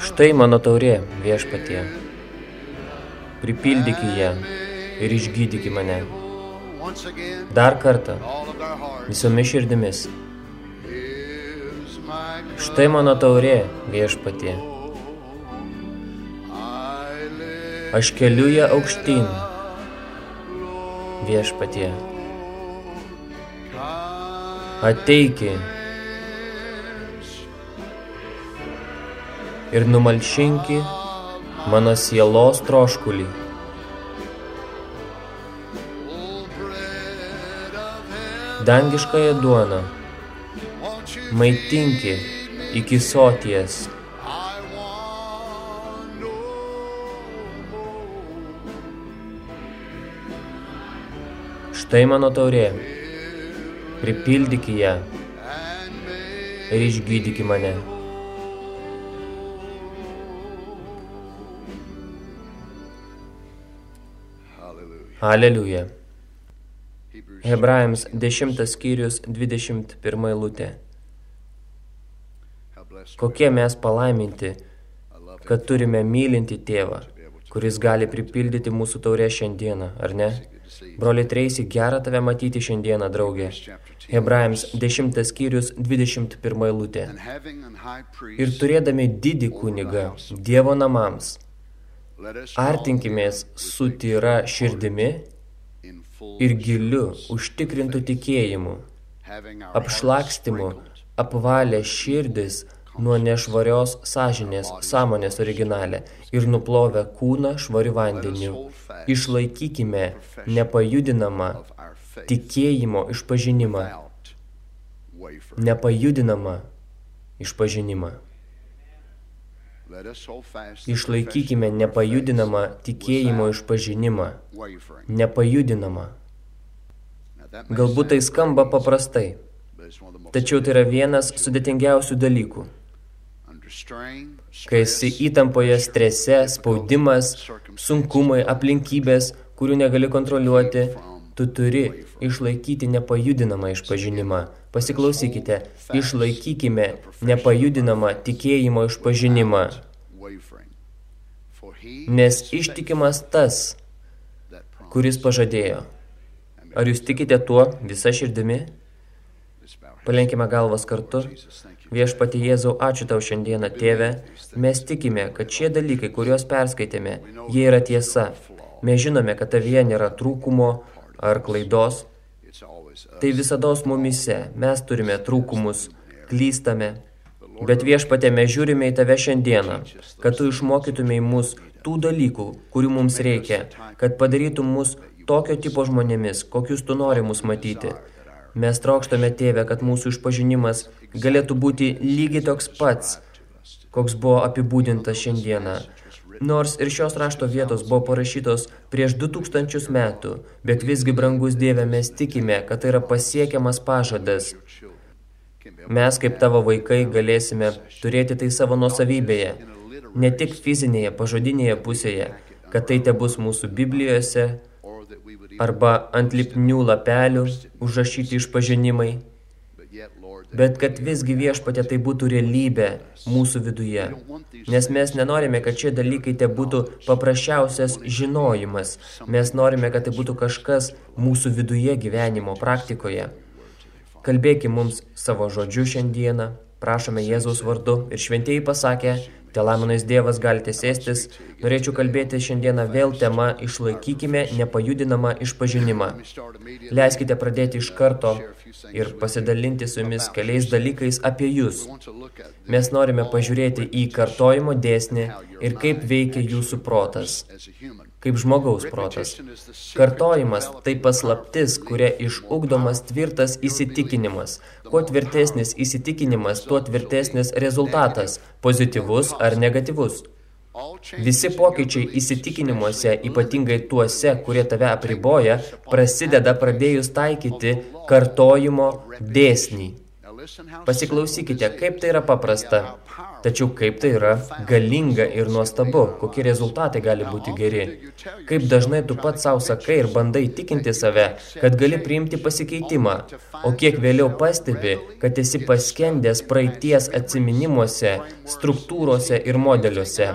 Štai mano taurė viešpatie. Pripildyk ją ir išgydyk mane. Dar kartą, visomis širdimis. Štai mano taurė viešpatie. Aš keliu ją aukštyn viešpatie. Ateiki ir numalšinki mano sielos troškulį. Dangiškąją duoną maitinki iki soties. Štai mano taurė, pripildyk ją ir išgydyk mane. Aleliuja. Hebrajams 10 skyrius 21 eilutė. Kokie mes palaiminti, kad turime mylinti tėvą, kuris gali pripildyti mūsų taurę šiandieną, ar ne? Broli Treisi, gera tave matyti šiandieną, draugė. Hebrajams 10 skyrius 21 eilutė. Ir turėdami didį kunigą Dievo namams, artinkimės su tyra širdimi ir giliu užtikrintų tikėjimu, apšlakstimu, apvalę širdis nuo nešvarios sąžinės sąmonės originalę ir nuplovę kūną švariu vandeniu. Išlaikykime nepajudinamą tikėjimo išpažinimą. Nepajudinamą išpažinimą. Išlaikykime nepajudinamą tikėjimo išpažinimą. Nepajudinamą. Galbūt tai skamba paprastai, tačiau tai yra vienas sudėtingiausių dalykų. Kai esi įtampoje, strese, spaudimas, sunkumai, aplinkybės, kurių negali kontroliuoti, tu turi išlaikyti nepajudinamą išpažinimą. Pasiklausykite, išlaikykime nepajudinamą tikėjimo išpažinimą. Nes ištikimas tas, kuris pažadėjo. Ar jūs tikite tuo visą širdimi? Palenkime galvas kartu. Viešpati Jėzau, ačiū tau šiandieną, tėve. Mes tikime, kad šie dalykai, kuriuos perskaitėme, jie yra tiesa. Mes žinome, kad tavyje nėra trūkumo ar klaidos. Tai visados mumise. Mes turime trūkumus, klystame. Bet viešpatė, mes žiūrime į tave šiandieną, kad tu išmokytumei mus tų dalykų, kurių mums reikia, kad padarytum mus tokio tipo žmonėmis, kokius tu nori mus matyti. Mes trokštame, tėve, kad mūsų išpažinimas galėtų būti lygiai toks pats, koks buvo apibūdintas šiandieną. Nors ir šios rašto vietos buvo parašytos prieš 2000 metų, bet visgi, brangus Dieve, mes tikime, kad tai yra pasiekiamas pažadas. Mes, kaip tavo vaikai, galėsime turėti tai savo nuosavybėje, ne tik fizinėje, pažodinėje pusėje, kad tai te bus mūsų Biblijose, arba ant lipnių lapelių užrašyti išpažinimai, bet kad visgi viešpatė tai būtų realybė mūsų viduje. Nes mes nenorime, kad šie dalykai te būtų paprasčiausias žinojimas. Mes norime, kad tai būtų kažkas mūsų viduje gyvenimo praktikoje. Kalbėkime mums savo žodžiu šiandieną, prašome Jėzaus vardu ir šventieji pasakė, Telamonais Dievas galite sėstis, norėčiau kalbėti šiandieną vėl tema išlaikykime nepajudinamą išpažinimą. Leiskite pradėti iš karto ir pasidalinti su jumis keliais dalykais apie jūs. Mes norime pažiūrėti į kartojimo dėsnį ir kaip veikia jūsų protas kaip žmogaus protas. Kartojimas tai paslaptis, kuria išugdomas tvirtas įsitikinimas. Kuo tvirtesnis įsitikinimas, tuo tvirtesnis rezultatas, pozityvus ar negatyvus. Visi pokyčiai įsitikinimuose, ypatingai tuose, kurie tave apriboja, prasideda pradėjus taikyti kartojimo dėsnį. Pasiklausykite, kaip tai yra paprasta, tačiau kaip tai yra galinga ir nuostabu, kokie rezultatai gali būti geri. Kaip dažnai tu pats savo sakai ir bandai tikinti save, kad gali priimti pasikeitimą, o kiek vėliau pastebi, kad esi paskendęs praeities atsiminimuose, struktūrose ir modeliuose.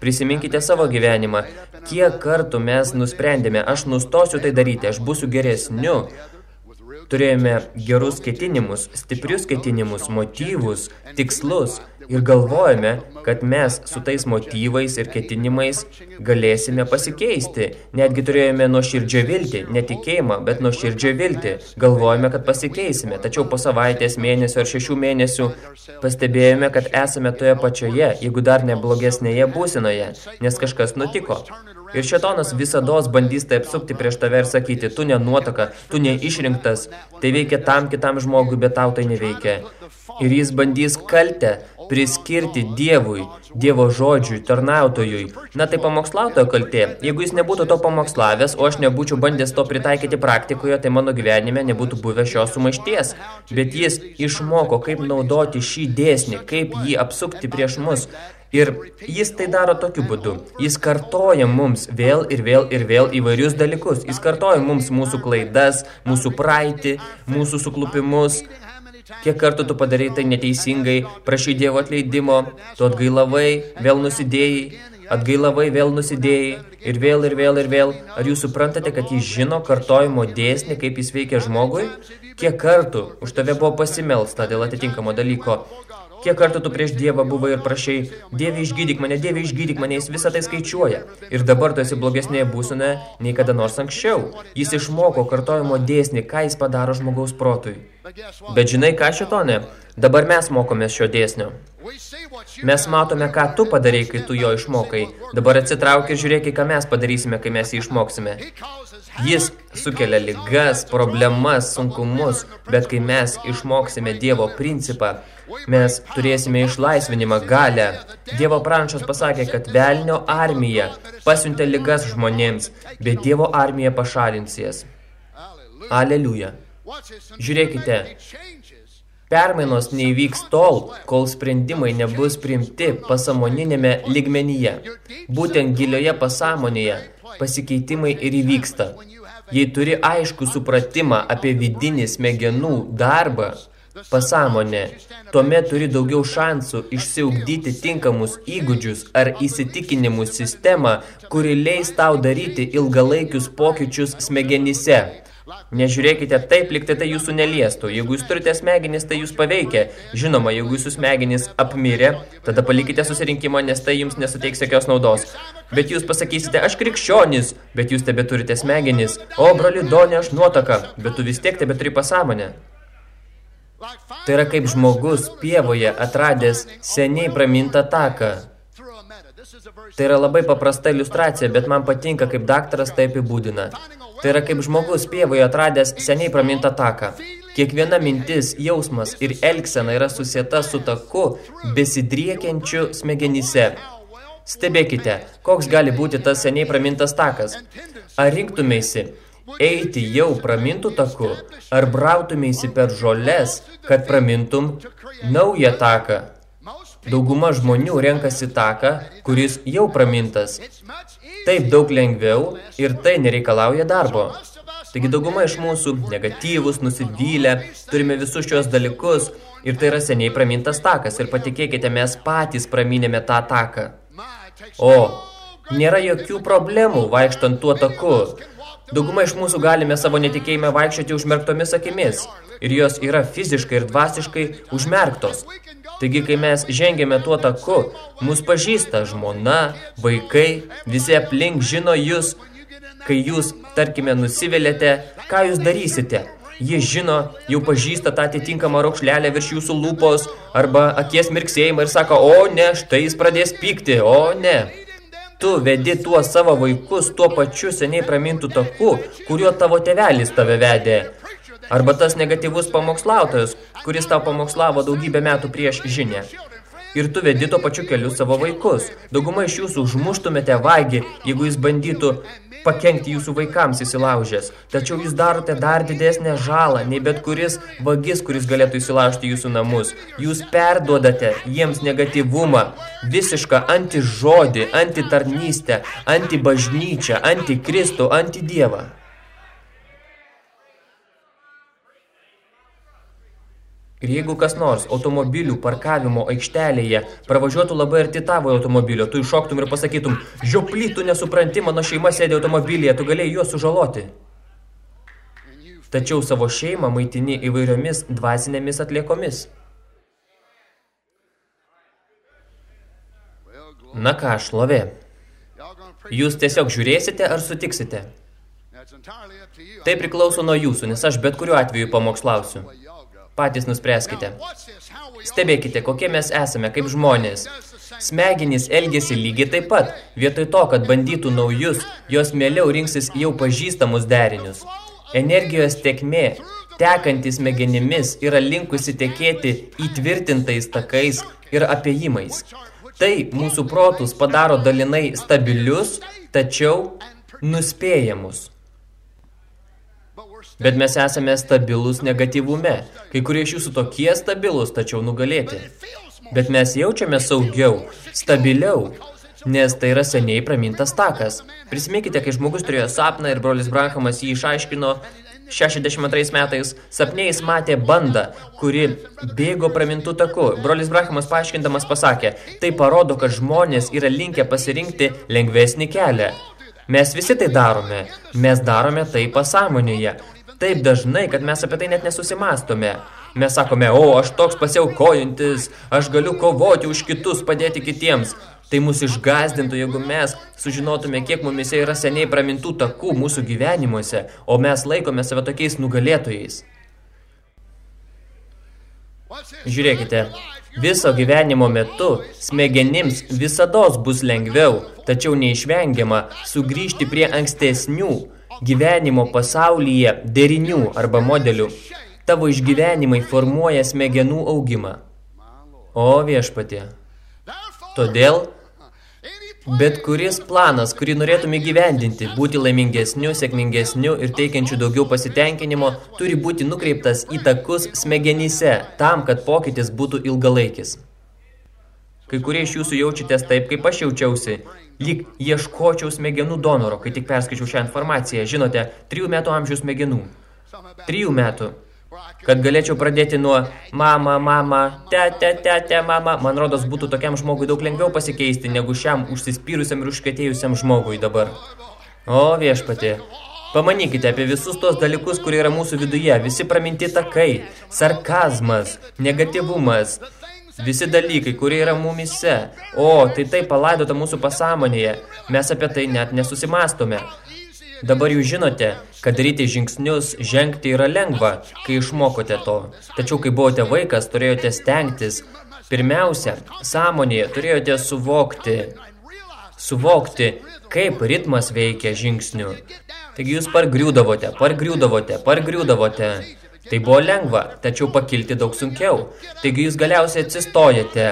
Prisiminkite savo gyvenimą. Kiek kartų mes nusprendėme, aš nustosiu tai daryti, aš būsiu geresniu, Turėjome gerus ketinimus, stiprius ketinimus, motyvus, tikslus ir galvojame, kad mes su tais motyvais ir ketinimais galėsime pasikeisti. Netgi turėjome nuo širdžio viltį, netikėjimą, bet nuo širdžio viltį. Galvojame, kad pasikeisime, tačiau po savaitės, mėnesio ar šešių mėnesių pastebėjome, kad esame toje pačioje, jeigu dar neblogesnėje būsinoje, nes kažkas nutiko. Ir šetonas visados bandys tai apsukti prieš tave ir sakyti, tu nenuotaka, tu neišrinktas, tai veikia tam kitam žmogui, bet tau tai neveikia. Ir jis bandys kaltę priskirti Dievui, Dievo žodžiui, tarnautojui. Na tai pamokslautojo kaltė. Jeigu jis nebūtų to pamokslavęs, o aš nebūčiau bandęs to pritaikyti praktikoje, tai mano gyvenime nebūtų buvę šios sumaišties. Bet jis išmoko, kaip naudoti šį dėsnį, kaip jį apsukti prieš mus. Ir jis tai daro tokiu būdu. Jis kartoja mums vėl ir vėl ir vėl įvairius dalykus. Jis kartoja mums mūsų klaidas, mūsų praeitį, mūsų suklupimus, Kiek kartų tu padarei tai neteisingai, prašai Dievo atleidimo, tu atgailavai, vėl nusidėjai, atgailavai, vėl nusidėjai, ir vėl, ir vėl, ir vėl. Ar jūs suprantate, kad jis žino kartojimo dėsnį, kaip jis veikia žmogui? Kiek kartų už tave buvo pasimelsta dėl atitinkamo dalyko? Kiek kartų tu prieš Dievą buvai ir prašai, Dieve išgydyk mane, Dieve išgydyk mane, jis visą tai skaičiuoja. Ir dabar tu esi blogesnėje būsinoje nei kada nors anksčiau. Jis išmoko kartojimo dėsnį, ką jis padaro žmogaus protui. Bet žinai ką šitone? Dabar mes mokomės šio dėsnio. Mes matome, ką tu padarai, kai tu jo išmokai. Dabar atsitrauk ir žiūrėk, ką mes padarysime, kai mes jį išmoksime. Jis sukelia ligas, problemas, sunkumus, bet kai mes išmoksime Dievo principą, mes turėsime išlaisvinimą galę. Dievo pranšas pasakė, kad velnio armija pasiuntė ligas žmonėms, bet Dievo armija pašalins jas. Aleliuja. Žiūrėkite, permainos neįvyks tol, kol sprendimai nebus priimti pasamoninėme ligmenyje. Būtent gilioje pasąmonėje pasikeitimai ir įvyksta. Jei turi aišku supratimą apie vidinį smegenų darbą, pasąmonė, tuomet turi daugiau šansų išsiugdyti tinkamus įgūdžius ar įsitikinimų sistemą, kuri leis tau daryti ilgalaikius pokyčius smegenyse. Nežiūrėkite taip, liktai tai jūsų neliestų. Jeigu jūs turite smegenis, tai jūs paveikia. Žinoma, jeigu jūsų smegenis apmirė, tada palikite susirinkimą, nes tai jums nesuteiks jokios naudos. Bet jūs pasakysite, aš krikščionis, bet jūs tebe turite smegenis. O, broli, donė, aš nuotaka, bet tu vis tiek tebe turi pasąmonę. Tai yra kaip žmogus pievoje atradęs seniai pramintą taką. Tai yra labai paprasta iliustracija, bet man patinka, kaip daktaras tai apibūdina. Tai yra kaip žmogus pievoje atradęs seniai pramintą taką. Kiekviena mintis, jausmas ir elgsena yra susieta su taku besidriekiančiu smegenyse. Stebėkite, koks gali būti tas seniai pramintas takas. Ar rinktumėsi eiti jau pramintų taku, ar brautumėsi per žoles, kad pramintum naują taką. Dauguma žmonių renkasi taką, kuris jau pramintas. Taip daug lengviau ir tai nereikalauja darbo. Taigi dauguma iš mūsų negatyvus, nusivylę, turime visus šios dalykus ir tai yra seniai pramintas takas ir patikėkite, mes patys praminėme tą taką. O, nėra jokių problemų vaikštant tuo taku. Dauguma iš mūsų galime savo netikėjime vaikščioti užmerktomis akimis ir jos yra fiziškai ir dvasiškai užmerktos. Taigi, kai mes žengėme tuo taku, mus pažįsta žmona, vaikai, visi aplink žino jūs, kai jūs, tarkime, nusivelėte, ką jūs darysite. Jie žino, jau pažįsta tą atitinkamą raukšlelę virš jūsų lūpos arba akies mirksėjimą ir sako, o ne, štai jis pradės pykti, o ne. Tu vedi tuos savo vaikus tuo pačiu seniai pramintų taku, kuriuo tavo tėvelis tave vedė. Arba tas negatyvus pamokslautojas, kuris tau pamokslavo daugybę metų prieš žinę. Ir tu vedi to pačiu keliu savo vaikus. Dauguma iš jūsų užmuštumėte vagį, jeigu jis bandytų pakengti jūsų vaikams įsilaužęs. Tačiau jūs darote dar didesnę žalą, nei bet kuris vagis, kuris galėtų įsilaužti jūsų namus. Jūs perduodate jiems negatyvumą, visišką antižodį, antitarnystę, antibažnyčią, antikristų, antidievą. Ir jeigu kas nors automobilių parkavimo aikštelėje pravažiuotų labai arti tavo automobilio, tu iššoktum ir pasakytum, žioply, tu nesupranti, mano šeima sėdė automobilyje, tu galėjai juos sužaloti. Tačiau savo šeimą maitini įvairiomis dvasinėmis atliekomis. Na ką, šlovė. Jūs tiesiog žiūrėsite ar sutiksite? Tai priklauso nuo jūsų, nes aš bet kuriuo atveju pamokslausiu. Patys nuspręskite. Stebėkite, kokie mes esame kaip žmonės. Smegenys elgesi lygiai taip pat. Vietoj to, kad bandytų naujus, jos mieliau rinksis jau pažįstamus derinius. Energijos tekmė, tekantis smegenimis, yra linkusi tekėti įtvirtintais takais ir apėjimais. Tai mūsų protus padaro dalinai stabilius, tačiau nuspėjamus. Bet mes esame stabilus negatyvume. Kai kurie iš jūsų tokie stabilus, tačiau nugalėti. Bet mes jaučiame saugiau, stabiliau, nes tai yra seniai pramintas takas. Prisiminkite, kai žmogus turėjo sapną ir brolis Branhamas jį išaiškino 62 metais, sapnėjais matė bandą, kuri bėgo pramintų taku. Brolis Brahamas paaiškindamas pasakė, tai parodo, kad žmonės yra linkę pasirinkti lengvesnį kelią. Mes visi tai darome. Mes darome tai pasąmonėje taip dažnai, kad mes apie tai net nesusimastome. Mes sakome, o, aš toks pasiaukojantis, aš galiu kovoti už kitus, padėti kitiems. Tai mus išgazdintų, jeigu mes sužinotume, kiek mumise yra seniai pramintų takų mūsų gyvenimuose, o mes laikome save tokiais nugalėtojais. Žiūrėkite, viso gyvenimo metu smegenims visados bus lengviau, tačiau neišvengiama sugrįžti prie ankstesnių, gyvenimo pasaulyje derinių arba modelių. Tavo išgyvenimai formuoja smegenų augimą. O viešpatė. Todėl bet kuris planas, kurį norėtume gyvendinti, būti laimingesniu, sėkmingesniu ir teikiančiu daugiau pasitenkinimo, turi būti nukreiptas į takus smegenyse, tam, kad pokytis būtų ilgalaikis. Kai kurie iš jūsų jaučiatės taip, kaip aš jaučiausi, lyg ieškočiau smegenų donoro, kai tik perskaičiau šią informaciją. Žinote, trijų metų amžiaus smegenų. Trijų metų. Kad galėčiau pradėti nuo mama, mama, te, te, te, te, mama, man rodos būtų tokiam žmogui daug lengviau pasikeisti, negu šiam užsispyrusiam ir užkėtėjusiam žmogui dabar. O viešpatė, Pamanykite apie visus tos dalykus, kurie yra mūsų viduje, visi praminti takai, sarkazmas, negatyvumas, Visi dalykai, kurie yra mumise. O, tai tai palaidota mūsų pasąmonėje. Mes apie tai net nesusimastome. Dabar jūs žinote, kad daryti žingsnius žengti yra lengva, kai išmokote to. Tačiau, kai buvote vaikas, turėjote stengtis. Pirmiausia, sąmonėje turėjote suvokti, suvokti, kaip ritmas veikia žingsnių. Taigi jūs pargriūdavote, pargriūdavote, pargriūdavote. Tai buvo lengva, tačiau pakilti daug sunkiau. Taigi jūs galiausiai atsistojate,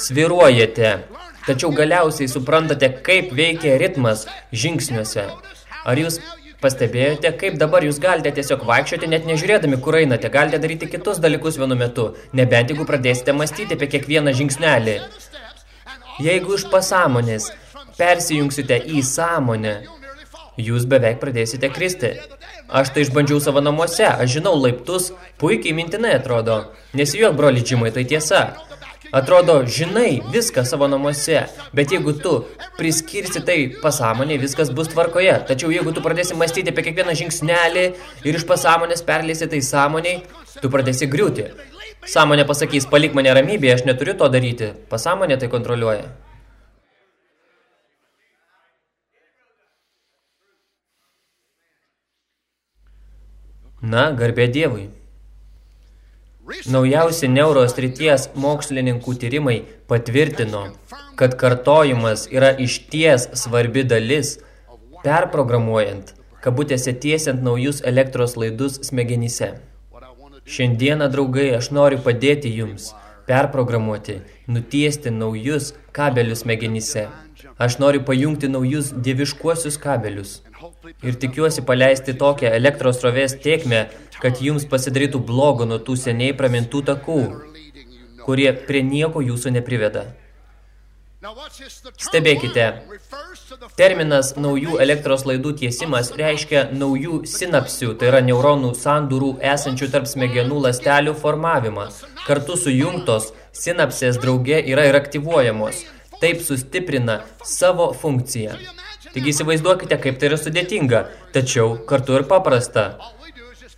sviruojate, tačiau galiausiai suprantate, kaip veikia ritmas žingsniuose. Ar jūs pastebėjote, kaip dabar jūs galite tiesiog vaikščioti, net nežiūrėdami, kur einate, galite daryti kitus dalykus vienu metu, nebent jeigu pradėsite mąstyti apie kiekvieną žingsnelį. Jeigu iš pasąmonės persijungsite į sąmonę, jūs beveik pradėsite kristi. Aš tai išbandžiau savo namuose, aš žinau laiptus, puikiai mintinai atrodo. Nesijuok, broli Džimai, tai tiesa. Atrodo, žinai viską savo namuose, bet jeigu tu priskirsi tai pasąmonė, viskas bus tvarkoje. Tačiau jeigu tu pradėsi mąstyti apie kiekvieną žingsnelį ir iš pasąmonės perleisi tai sąmoniai, tu pradėsi griūti. Sąmonė pasakys, palik mane ramybėje, aš neturiu to daryti. Pasąmonė tai kontroliuoja. Na, garbė Dievui. Naujausi neurosrities mokslininkų tyrimai patvirtino, kad kartojimas yra išties svarbi dalis, perprogramuojant, kabutėse tiesiant naujus elektros laidus smegenyse. Šiandieną, draugai, aš noriu padėti jums perprogramuoti, nutiesti naujus kabelius smegenyse. Aš noriu pajungti naujus dieviškuosius kabelius. Ir tikiuosi paleisti tokią elektros rovės tiekmę, kad jums pasidarytų blogo nuo tų seniai pramintų takų, kurie prie nieko jūsų nepriveda. Stebėkite, terminas naujų elektros laidų tiesimas reiškia naujų sinapsių, tai yra neuronų sandūrų esančių tarp smegenų lastelių formavimą. Kartu sujungtos sinapsės drauge yra ir aktyvuojamos. Taip sustiprina savo funkciją. Taigi įsivaizduokite, kaip tai yra sudėtinga, tačiau kartu ir paprasta.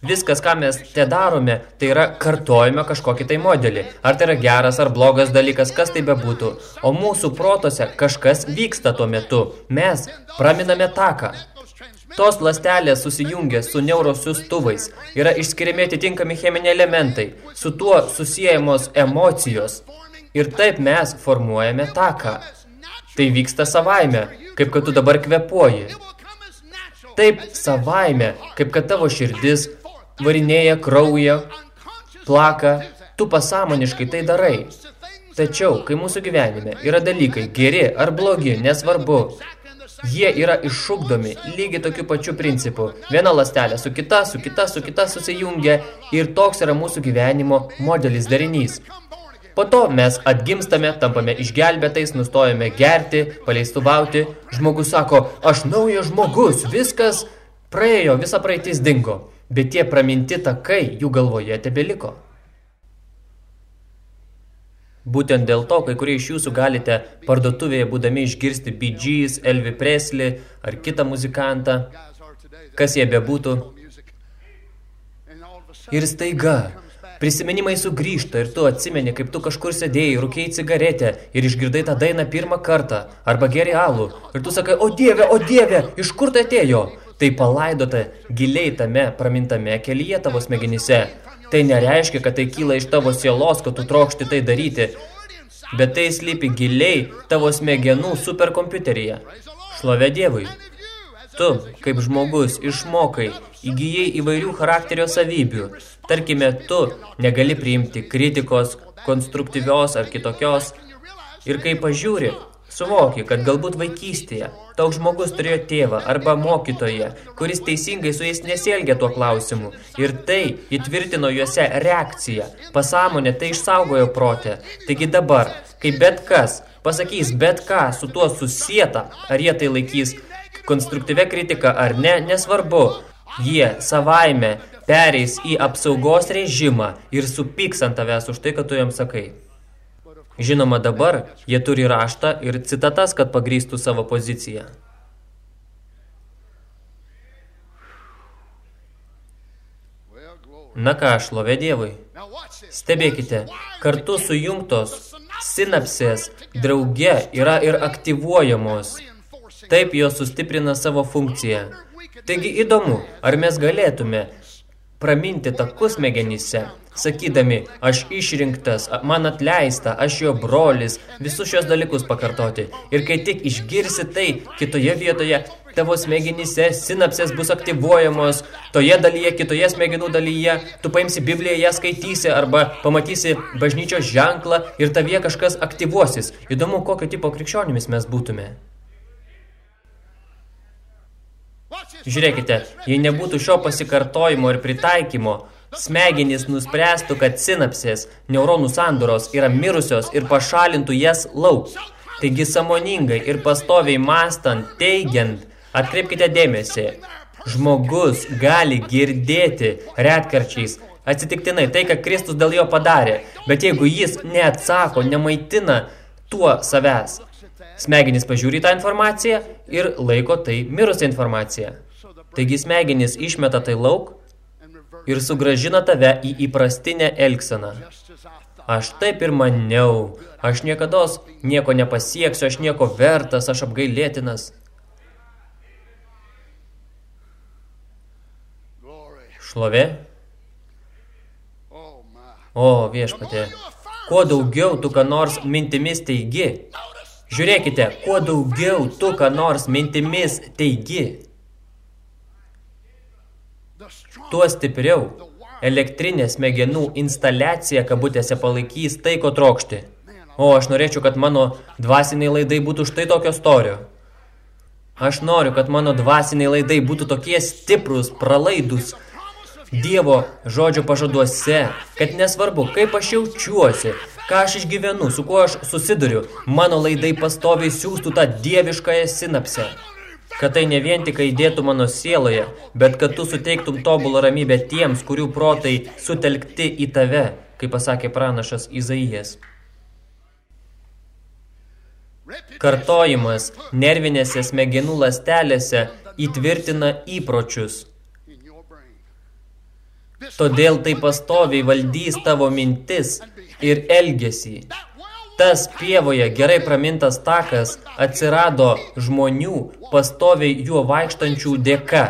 Viskas, ką mes te darome, tai yra kartojame kažkokį tai modelį. Ar tai yra geras ar blogas dalykas, kas tai bebūtų. O mūsų protose kažkas vyksta tuo metu. Mes praminame taką. Tos lastelės susijungia su neurosiustuvais, yra išskiriami atitinkami cheminiai elementai, su tuo susijęjamos emocijos. Ir taip mes formuojame taką. Tai vyksta savaime, kaip kad tu dabar kvepuoji. Taip savaime, kaip kad tavo širdis varinėja kraują, plaka, tu pasąmoniškai tai darai. Tačiau, kai mūsų gyvenime yra dalykai geri ar blogi, nesvarbu, jie yra iššukdomi lygiai tokiu pačiu principu. Viena lastelė su kita, su kita, su kita susijungia ir toks yra mūsų gyvenimo modelis darinys. Po to mes atgimstame, tampame išgelbėtais, nustojame gerti, paleistuvauti. Žmogus sako, aš naujas žmogus, viskas praėjo, visa praeitis dingo bet tie praminti takai jų galvoje tebeliko. Būtent dėl to, kai kurie iš jūsų galite parduotuvėje būdami išgirsti Bee Gees, Elvi Presley ar kitą muzikantą, kas jie bebūtų. Ir staiga, prisiminimai sugrįžta ir tu atsimeni, kaip tu kažkur sėdėjai, rūkėjai cigaretę ir išgirdai tą dainą pirmą kartą, arba geri alų. Ir tu sakai, o dieve, o dieve, iš kur tai atėjo? Tai palaidota giliai tame pramintame kelyje tavo smegenyse. Tai nereiškia, kad tai kyla iš tavo sielos, kad tu trokšti tai daryti, bet tai slypi giliai tavo smegenų superkompiuteryje. Šlovė Dievui. Tu, kaip žmogus, išmokai, įgyjai įvairių charakterio savybių. Tarkime, tu negali priimti kritikos, konstruktyvios ar kitokios. Ir kai pažiūri, Suvoki, kad galbūt vaikystėje toks žmogus turėjo tėvą arba mokytoją, kuris teisingai su jais nesielgia tuo klausimu. Ir tai įtvirtino juose reakciją. Pasąmonė tai išsaugojo protę. Taigi dabar, kai bet kas pasakys bet ką su tuo susieta, ar jie tai laikys konstruktyvę kritiką ar ne, nesvarbu. Jie savaime pereis į apsaugos režimą ir supyks ant tavęs už tai, kad tu jam sakai. Žinoma, dabar jie turi raštą ir citatas, kad pagrįstų savo poziciją. Na ką, šlovė Dievui. Stebėkite, kartu sujungtos sinapsės drauge yra ir aktyvuojamos. Taip jos sustiprina savo funkciją. Taigi įdomu, ar mes galėtume praminti takus smegenyse sakydami, aš išrinktas, man atleista, aš jo brolis, visus šios dalykus pakartoti. Ir kai tik išgirsi tai kitoje vietoje, tavo smegenyse sinapsės bus aktyvuojamos, toje dalyje, kitoje smegenų dalyje, tu paimsi Bibliją, ją skaitysi arba pamatysi bažnyčios ženklą ir tavie kažkas aktyvuosis. Įdomu, kokio tipo krikščionimis mes būtume. Žiūrėkite, jei nebūtų šio pasikartojimo ir pritaikymo, smegenys nuspręstų, kad sinapsės, neuronų sandoros yra mirusios ir pašalintų jas lauk. Taigi samoningai ir pastoviai mastant, teigiant, atkreipkite dėmesį, žmogus gali girdėti retkarčiais atsitiktinai tai, ką Kristus dėl jo padarė, bet jeigu jis neatsako, nemaitina tuo savęs, smegenys pažiūri tą informaciją ir laiko tai mirusią informaciją. Taigi smegenys išmeta tai lauk ir sugražina tave į įprastinę elgseną. Aš taip ir maniau, aš niekados nieko nepasieksiu, aš nieko vertas, aš apgailėtinas. Šlovė? O, viešpatė, kuo daugiau tu ką nors mintimis teigi. Žiūrėkite, kuo daugiau tu ką nors mintimis teigi tuo stipriau elektrinė smegenų instaliacija kabutėse palaikys tai, ko trokšti. O, aš norėčiau, kad mano dvasiniai laidai būtų štai tokio storio. Aš noriu, kad mano dvasiniai laidai būtų tokie stiprus, pralaidus Dievo žodžio pažaduose, kad nesvarbu, kaip aš jaučiuosi, ką aš išgyvenu, su kuo aš susiduriu, mano laidai pastoviai siūstų tą dieviškąją sinapsę. Kad tai ne vien tik įdėtų mano sieloje, bet kad tu suteiktum tobulą ramybę tiems, kurių protai sutelkti į tave, kaip pasakė pranašas Izaijas. Kartojimas nervinėse smegenų lastelėse įtvirtina įpročius. Todėl tai pastoviai valdys tavo mintis ir elgesį. Tas pievoje gerai pramintas takas atsirado žmonių pastoviai juo vaikštančių dėka.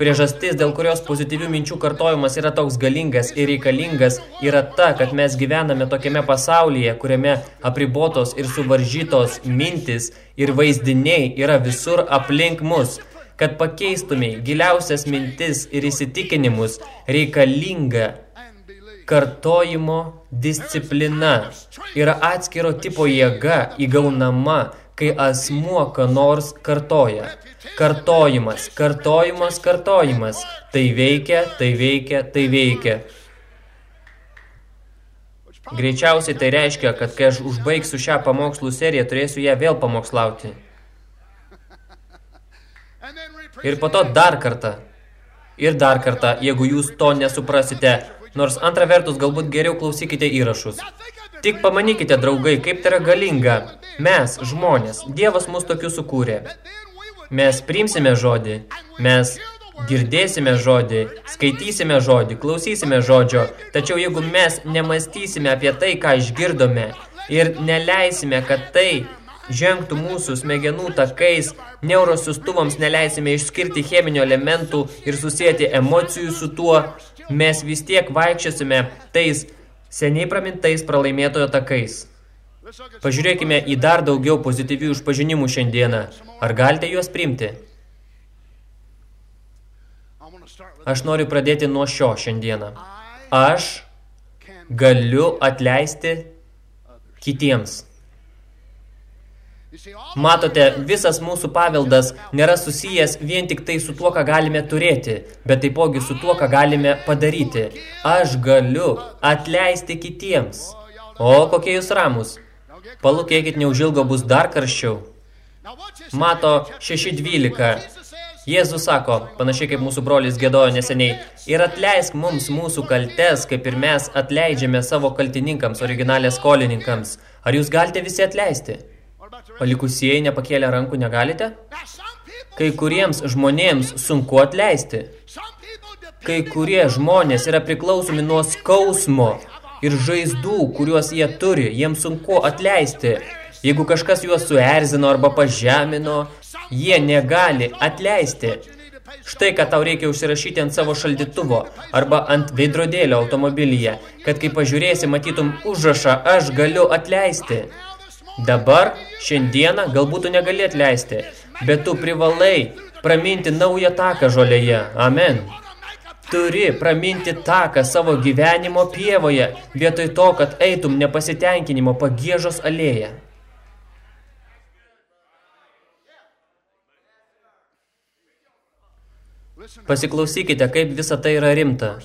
Priežastis, dėl kurios pozityvių minčių kartojimas yra toks galingas ir reikalingas, yra ta, kad mes gyvename tokiame pasaulyje, kuriame apribotos ir suvaržytos mintis ir vaizdiniai yra visur aplink mus. Kad pakeistumiai giliausias mintis ir įsitikinimus reikalinga kartojimo disciplina. Yra atskiro tipo jėga įgaunama, kai asmuo ką nors kartoja. Kartojimas, kartojimas, kartojimas. Tai veikia, tai veikia, tai veikia. Greičiausiai tai reiškia, kad kai aš užbaigsiu šią pamokslų seriją, turėsiu ją vėl pamokslauti. Ir po to dar kartą. Ir dar kartą, jeigu jūs to nesuprasite. Nors antra vertus, galbūt geriau klausykite įrašus. Tik pamanykite, draugai, kaip tai yra galinga. Mes, žmonės, Dievas mus tokių sukūrė. Mes priimsime žodį, mes girdėsime žodį, skaitysime žodį, klausysime žodžio, tačiau jeigu mes nemastysime apie tai, ką išgirdome ir neleisime, kad tai žengtų mūsų smegenų takais, neurosistuvams neleisime išskirti cheminių elementų ir susijęti emocijų su tuo, mes vis tiek vaikščiosime tais seniai pramintais pralaimėtojo takais. Pažiūrėkime į dar daugiau pozityvių išpažinimų šiandieną. Ar galite juos priimti? Aš noriu pradėti nuo šio šiandieną. Aš galiu atleisti kitiems. Matote, visas mūsų paveldas nėra susijęs vien tik tai su tuo, ką galime turėti, bet taipogi su tuo, ką galime padaryti. Aš galiu atleisti kitiems. O, kokie jūs ramus. Palūkėkit, neužilgo bus dar karščiau. Mato 6.12. Jėzus sako, panašiai kaip mūsų brolis gėdojo neseniai, ir atleisk mums mūsų kaltes, kaip ir mes atleidžiame savo kaltininkams, originalės skolininkams. Ar jūs galite visi atleisti? O likusieji nepakėlę rankų negalite? Kai kuriems žmonėms sunku atleisti. Kai kurie žmonės yra priklausomi nuo skausmo, ir žaizdų, kuriuos jie turi, jiems sunku atleisti. Jeigu kažkas juos suerzino arba pažemino, jie negali atleisti. Štai, ką tau reikia užsirašyti ant savo šaldytuvo arba ant veidrodėlio automobilyje, kad kai pažiūrėsi, matytum užrašą aš galiu atleisti. Dabar, šiandieną, galbūt tu negali atleisti, bet tu privalai praminti naują taką žolėje. Amen. Turi praminti taką savo gyvenimo pievoje, vietoj to, kad eitum nepasitenkinimo pagėžos alėją. Pasiklausykite, kaip visa tai yra rimta.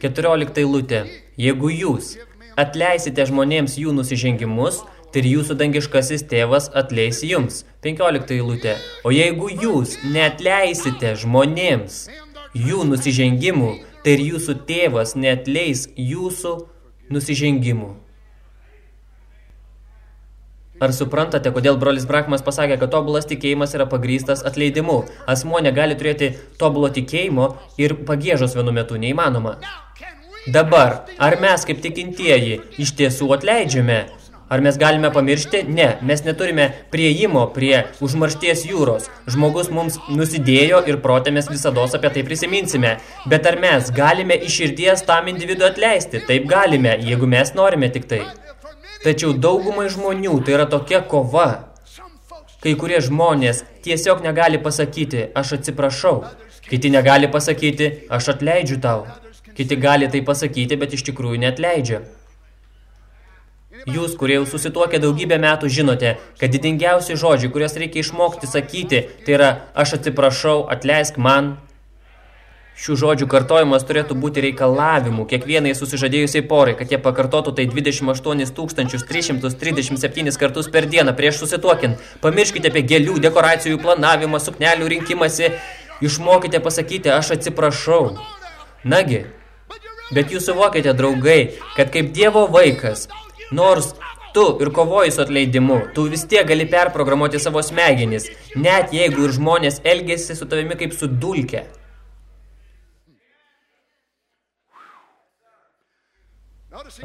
14 eilutė. Jeigu jūs atleisite žmonėms jų nusižengimus, tai ir jūsų dangiškasis tėvas atleis jums. 15 eilutė. O jeigu jūs neatleisite žmonėms jų nusižengimų, tai ir jūsų tėvas neatleis jūsų nusižengimų. Ar suprantate, kodėl brolis Brakmas pasakė, kad tobulas tikėjimas yra pagrystas atleidimu? Asmo negali turėti tobulo tikėjimo ir pagėžos vienu metu neįmanoma. Dabar, ar mes kaip tikintieji iš tiesų atleidžiame? Ar mes galime pamiršti? Ne, mes neturime prieimo prie užmaršties jūros. Žmogus mums nusidėjo ir protė mes visados apie tai prisiminsime. Bet ar mes galime iš širdies tam individu atleisti? Taip galime, jeigu mes norime tik tai. Tačiau daugumai žmonių tai yra tokia kova. Kai kurie žmonės tiesiog negali pasakyti, aš atsiprašau. Kiti negali pasakyti, aš atleidžiu tau. Kiti gali tai pasakyti, bet iš tikrųjų netleidžia. Jūs, kurie jau susituokę daugybę metų, žinote, kad didingiausi žodžiai, kuriuos reikia išmokti sakyti, tai yra aš atsiprašau, atleisk man. Šių žodžių kartojimas turėtų būti reikalavimu kiekvienai susižadėjusiai porai, kad jie pakartotų tai 28 337 kartus per dieną prieš susituokint. Pamirškite apie gėlių, dekoracijų planavimą, suknelių rinkimąsi. Išmokite pasakyti, aš atsiprašau. Nagi, bet jūs suvokite, draugai, kad kaip Dievo vaikas, Nors tu ir kovoji su atleidimu, tu vis tiek gali perprogramuoti savo smegenis, net jeigu ir žmonės elgėsi su tavimi kaip su dulke.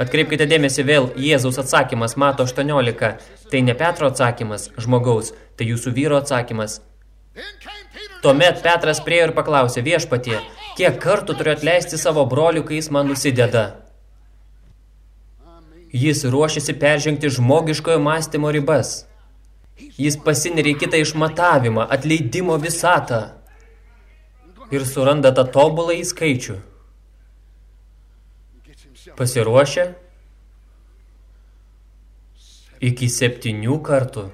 Atkreipkite dėmesį vėl, Jėzaus atsakymas, mato 18, tai ne Petro atsakymas, žmogaus, tai jūsų vyro atsakymas. Tuomet Petras priejo ir paklausė viešpatie, kiek kartų turiu atleisti savo brolių, kai jis man nusideda. Jis ruošiasi peržengti žmogiškojo mąstymo ribas. Jis pasineria kitą išmatavimą, atleidimo visatą ir suranda tą tobulą į skaičių. Pasiruošia iki septynių kartų.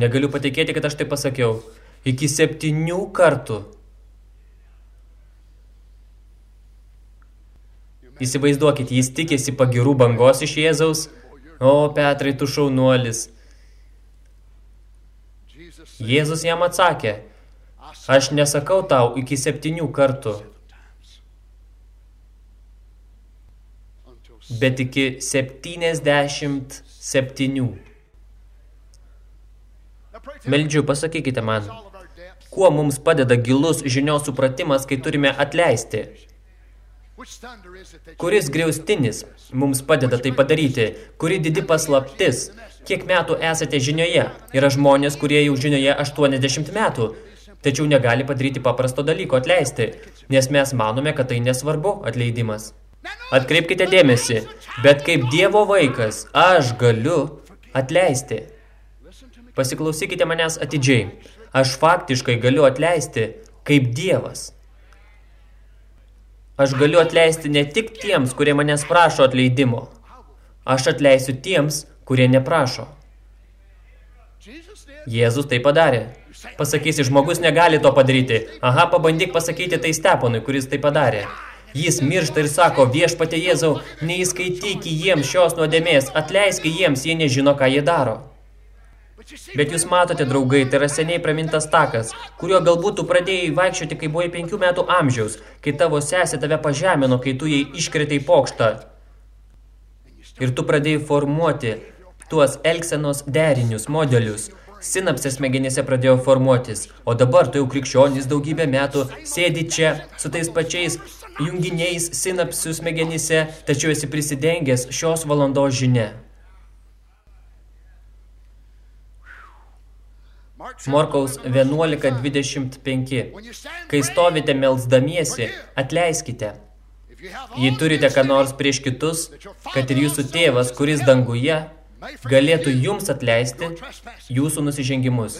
Negaliu patikėti, kad aš tai pasakiau. Iki septynių kartų. Įsivaizduokit, jis tikėsi pagirų bangos iš Jėzaus. O, Petrai, tu šaunuolis. Jėzus jam atsakė, aš nesakau tau iki septynių kartų, bet iki septyniasdešimt septynių. Meldžiu, pasakykite man, kuo mums padeda gilus žinios supratimas, kai turime atleisti? Kuris griaustinis mums padeda tai padaryti? Kuri didi paslaptis? Kiek metų esate žinioje? Yra žmonės, kurie jau žinioje 80 metų, tačiau negali padaryti paprasto dalyko atleisti, nes mes manome, kad tai nesvarbu atleidimas. Atkreipkite dėmesį, bet kaip Dievo vaikas aš galiu atleisti. Pasiklausykite manęs atidžiai. Aš faktiškai galiu atleisti kaip Dievas. Aš galiu atleisti ne tik tiems, kurie manęs prašo atleidimo. Aš atleisiu tiems, kurie neprašo. Jėzus tai padarė. Pasakysi, žmogus negali to padaryti. Aha, pabandyk pasakyti tai Steponui, kuris tai padarė. Jis miršta ir sako, viešpatė Jėzau, neįskaityk jiems šios nuodėmės, atleisk jiems, jie nežino, ką jie daro. Bet jūs matote, draugai, tai yra seniai pramintas takas, kuriuo galbūt tu pradėjai vaikščioti, kai buvai penkių metų amžiaus, kai tavo sesė tave pažemino, kai tu jai iškretai pokštą. Ir tu pradėjai formuoti tuos elgsenos derinius, modelius. Sinapsės smegenyse pradėjo formuotis, o dabar tu jau krikščionys daugybę metų sėdi čia su tais pačiais junginiais sinapsių smegenyse, tačiau esi prisidengęs šios valandos žinia. Morkaus 11.25. Kai stovite melsdamiesi, atleiskite. Jei turite ką nors prieš kitus, kad ir jūsų tėvas, kuris danguje, galėtų jums atleisti jūsų nusižengimus.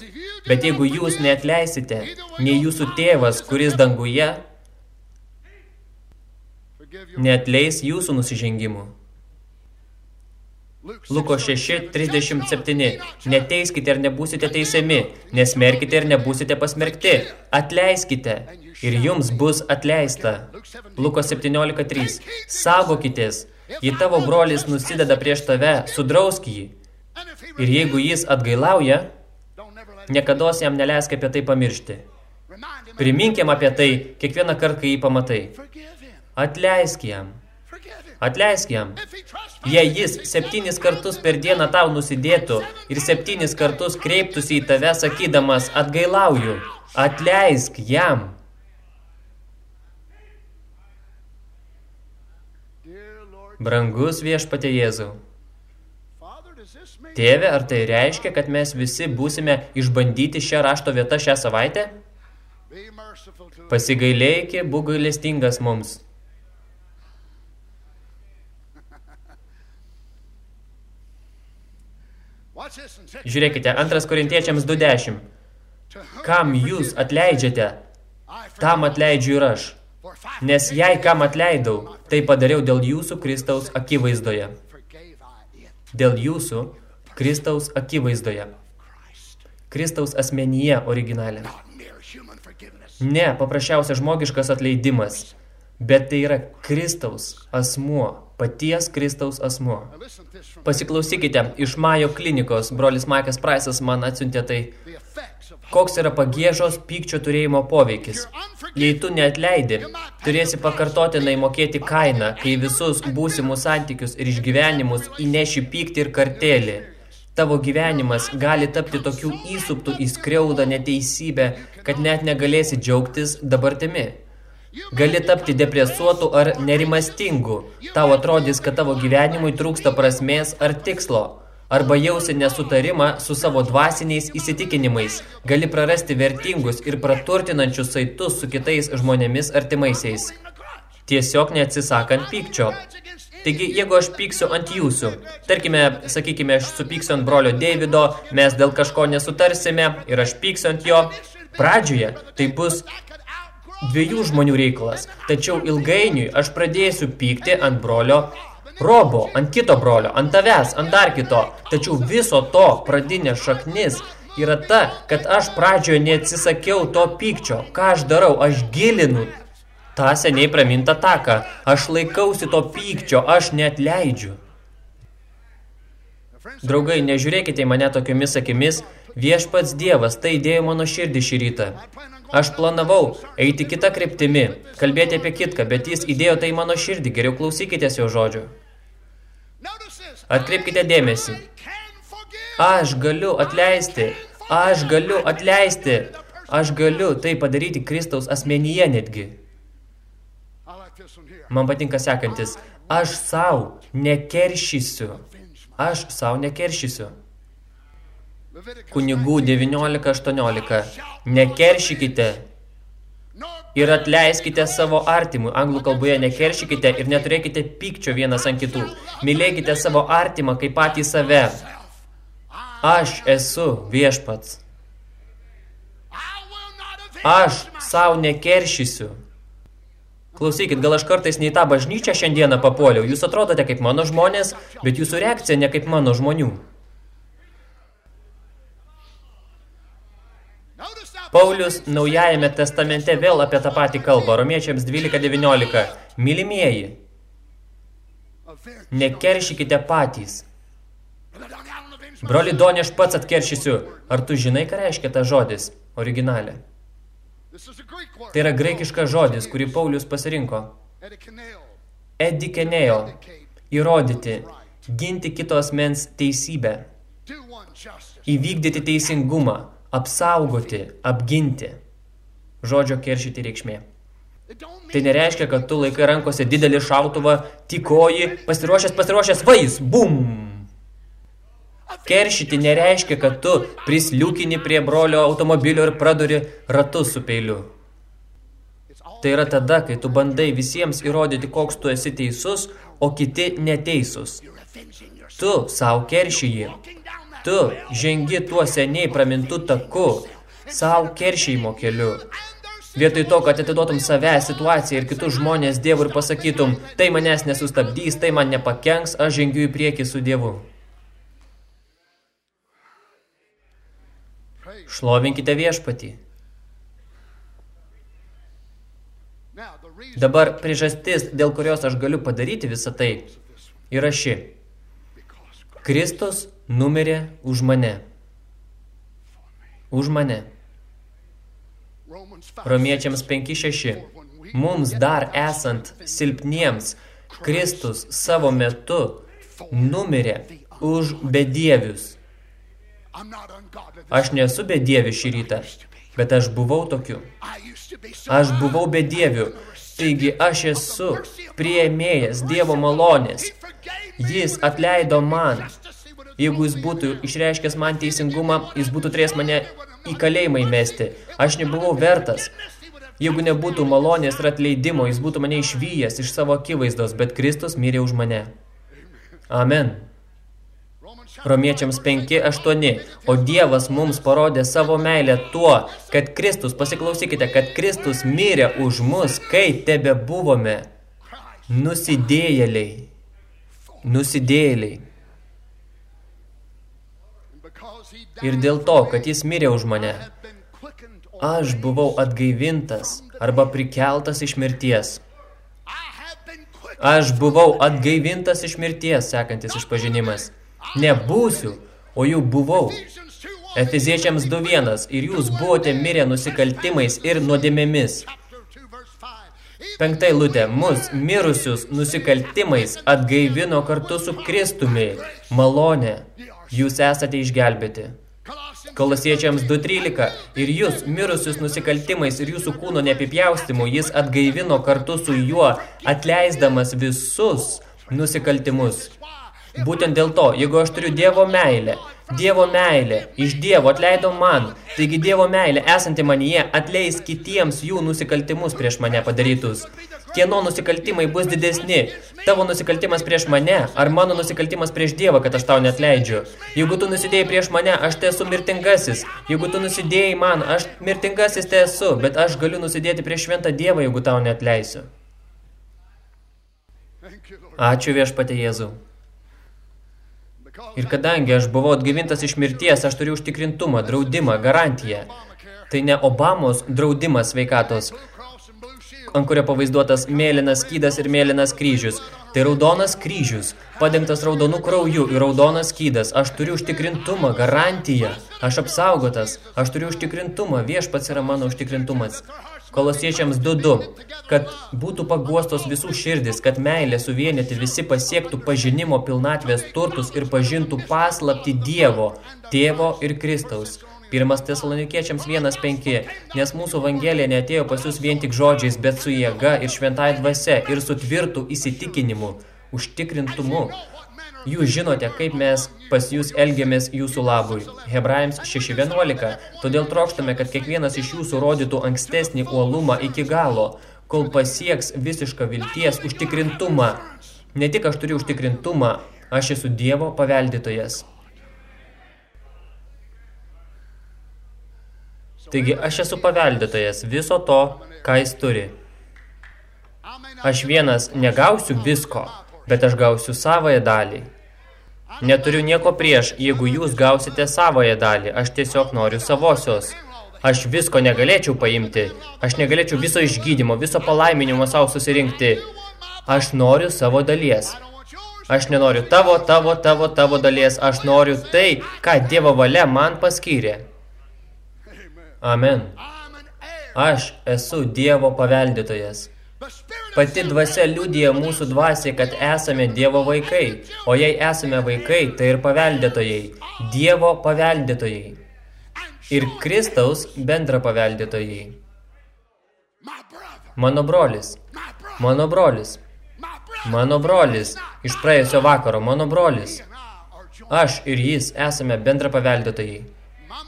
Bet jeigu jūs neatleisite, nei jūsų tėvas, kuris danguje, neatleis jūsų nusižengimų. Luko 6, 37. Neteiskite ir nebūsite teisiami, nesmerkite ir nebūsite pasmerkti. Atleiskite ir jums bus atleista. Luko 17, 3. Saugokitės, jei tavo brolis nusideda prieš tave, sudrausk jį. Ir jeigu jis atgailauja, niekados jam neleisk apie tai pamiršti. Priminkim apie tai kiekvieną kartą, kai jį pamatai. Atleisk jam. Atleisk jam. Jei jis septynis kartus per dieną tau nusidėtų ir septynis kartus kreiptųsi į tave sakydamas atgailauju, atleisk jam. Brangus viešpatė Jėzau. Tėve, ar tai reiškia, kad mes visi būsime išbandyti šią rašto vietą šią savaitę? Pasigailėki, būk gailestingas mums. Žiūrėkite, antras korintiečiams 2.10. Kam jūs atleidžiate, tam atleidžiu ir aš. Nes jei kam atleidau, tai padariau dėl jūsų Kristaus akivaizdoje. Dėl jūsų Kristaus akivaizdoje. Kristaus asmenyje originalė. Ne, paprasčiausia žmogiškas atleidimas, bet tai yra Kristaus asmuo, paties Kristaus asmuo. Pasiklausykite, iš Majo klinikos brolis Maikas Praisas man atsiuntė tai, koks yra pagėžos pykčio turėjimo poveikis. Jei tu neatleidi, turėsi pakartotinai mokėti kainą, kai visus būsimus santykius ir išgyvenimus įneši pykti ir kartelį. Tavo gyvenimas gali tapti tokių įsuptų į skriaudą neteisybę, kad net negalėsi džiaugtis dabartimi. Gali tapti depresuotų ar nerimastingų. Tau atrodys, kad tavo gyvenimui trūksta prasmės ar tikslo. Arba jausi nesutarimą su savo dvasiniais įsitikinimais. Gali prarasti vertingus ir praturtinančius saitus su kitais žmonėmis artimaisiais. Tiesiog neatsisakant pykčio. Taigi, jeigu aš pyksiu ant jūsų, tarkime, sakykime, aš supyksiu ant brolio Davido, mes dėl kažko nesutarsime ir aš pyksiu ant jo, pradžioje tai bus dviejų žmonių reikalas, tačiau ilgainiui aš pradėsiu pykti ant brolio Robo, ant kito brolio, ant tavęs, ant dar kito. Tačiau viso to pradinė šaknis yra ta, kad aš pradžioje neatsisakiau to pykčio. Ką aš darau? Aš gilinu tą seniai pramintą taką. Aš laikausi to pykčio, aš net leidžiu. Draugai, nežiūrėkite į mane tokiomis akimis, viešpats Dievas tai įdėjo mano širdį šį rytą. Aš planavau eiti kitą kryptimi, kalbėti apie kitką, bet jis įdėjo tai mano širdį, geriau klausykitės jo žodžių. Atkreipkite dėmesį. Aš galiu atleisti, aš galiu atleisti, aš galiu tai padaryti Kristaus asmenyje netgi. Man patinka sekantis, aš savo nekeršysiu, aš savo nekeršysiu. Kunigų 19.18. Nekeršykite ir atleiskite savo artimui. Anglų kalboje nekeršykite ir neturėkite pykčio vienas ant kitų. Mylėkite savo artimą kaip patį save. Aš esu viešpats. Aš savo nekeršysiu. Klausykit, gal aš kartais nei tą bažnyčią šiandieną papuoliau. Jūs atrodote kaip mano žmonės, bet jūsų reakcija ne kaip mano žmonių. Paulius naujajame testamente vėl apie tą patį kalbą, romiečiams 12.19. Mylimieji, nekeršykite patys. Broli Donė, aš pats atkeršysiu. Ar tu žinai, ką reiškia ta žodis originalė? Tai yra graikiškas žodis, kurį Paulius pasirinko. Edikenėjo. Įrodyti. Ginti kitos mens teisybę. Įvykdyti teisingumą apsaugoti, apginti. Žodžio keršyti reikšmė. Tai nereiškia, kad tu laikai rankose didelį šautuvą, tikoji, pasiruošęs, pasiruošęs, vais, bum! Keršyti nereiškia, kad tu prisliukini prie brolio automobilio ir praduri ratus su peiliu. Tai yra tada, kai tu bandai visiems įrodyti, koks tu esi teisus, o kiti neteisūs. Tu savo keršyji, Tu žengi tuo seniai pramintų taku, savo keršymo keliu. Vietoj to, kad atiduotum save, situaciją ir kitus žmonės Dievui ir pasakytum, tai manęs nesustabdys, tai man nepakenks, aš žengiu į priekį su Dievu. Šlovinkite viešpatį. Dabar priežastis, dėl kurios aš galiu padaryti visą tai, yra ši. Kristus numirė už mane. Už mane. Romiečiams 5.6. Mums dar esant silpniems, Kristus savo metu numirė už bedievius. Aš nesu bedievis šį rytą, bet aš buvau tokiu. Aš buvau bedieviu, taigi aš esu prieėmėjęs Dievo malonės. Jis atleido man Jeigu jis būtų išreiškęs man teisingumą, jis būtų turėjęs mane į kalėjimą įmesti. Aš nebuvau vertas. Jeigu nebūtų malonės ir atleidimo, jis būtų mane išvyjęs iš savo akivaizdos, bet Kristus mirė už mane. Amen. Romiečiams 5.8. O Dievas mums parodė savo meilę tuo, kad Kristus, pasiklausykite, kad Kristus mirė už mus, kai tebe buvome nusidėjėliai. Nusidėjėliai. Ir dėl to, kad jis mirė už mane, aš buvau atgaivintas arba prikeltas iš mirties. Aš buvau atgaivintas iš mirties, sekantis išpažinimas. Nebūsiu, o jau buvau. Efeziečiams 2.1. Ir jūs buvote mirę nusikaltimais ir nuodėmėmis. Penktai lūtė, mus mirusius nusikaltimais atgaivino kartu su Kristumi. Malonė, jūs esate išgelbėti. Kolosiečiams 2.13. Ir jūs, mirusius nusikaltimais ir jūsų kūno neapipjaustimu, jis atgaivino kartu su juo, atleisdamas visus nusikaltimus. Būtent dėl to, jeigu aš turiu Dievo meilę, Dievo meilė, iš Dievo atleido man, taigi Dievo meilė esanti manyje atleis kitiems jų nusikaltimus prieš mane padarytus. Kieno nusikaltimai bus didesni, tavo nusikaltimas prieš mane, ar mano nusikaltimas prieš Dievą, kad aš tau netleidžiu. Jeigu tu nusidėjai prieš mane, aš te esu mirtingasis. Jeigu tu nusidėjai man, aš mirtingasis te esu, bet aš galiu nusidėti prieš šventą Dievą, jeigu tau netleisiu. Ačiū viešpatė Jėzau. Ir kadangi aš buvau atgyvintas iš mirties, aš turiu užtikrintumą, draudimą, garantiją. Tai ne Obamos draudimas sveikatos, ant kurio pavaizduotas mėlynas skydas ir mėlynas kryžius. Tai raudonas kryžius, padengtas raudonų krauju ir raudonas skydas. Aš turiu užtikrintumą, garantiją. Aš apsaugotas. Aš turiu užtikrintumą. Viešpats yra mano užtikrintumas. Kolosiečiams 2.2, kad būtų paguostos visų širdis, kad meilė suvienyti visi pasiektų pažinimo pilnatvės turtus ir pažintų paslapti Dievo, Tėvo ir Kristaus. Pirmas tesalonikiečiams 1.5, nes mūsų evangelija neatėjo pas jūs vien tik žodžiais, bet su jėga ir šventai dvasia ir su tvirtų įsitikinimu, užtikrintumu, Jūs žinote, kaip mes pas jūs elgiamės jūsų labui. Hebrajams 6.11. Todėl trokštame, kad kiekvienas iš jūsų rodytų ankstesnį uolumą iki galo, kol pasieks visišką vilties užtikrintumą. Ne tik aš turiu užtikrintumą, aš esu Dievo paveldėtojas. Taigi aš esu paveldėtojas viso to, ką jis turi. Aš vienas negausiu visko, bet aš gausiu savąją dalį. Neturiu nieko prieš, jeigu jūs gausite savąją dalį, aš tiesiog noriu savosios. Aš visko negalėčiau paimti, aš negalėčiau viso išgydymo, viso palaiminimo savo susirinkti. Aš noriu savo dalies. Aš nenoriu tavo, tavo, tavo, tavo dalies, aš noriu tai, ką Dievo valia man paskyrė. Amen. Aš esu Dievo paveldėtojas. Pati dvasia liudija mūsų dvasiai, kad esame Dievo vaikai, o jei esame vaikai, tai ir paveldėtojai, Dievo paveldėtojai. Ir Kristaus bendra paveldėtojai. Mano brolis, mano brolis, mano brolis, iš praėjusio vakaro, mano brolis. Aš ir jis esame bendra paveldėtojai.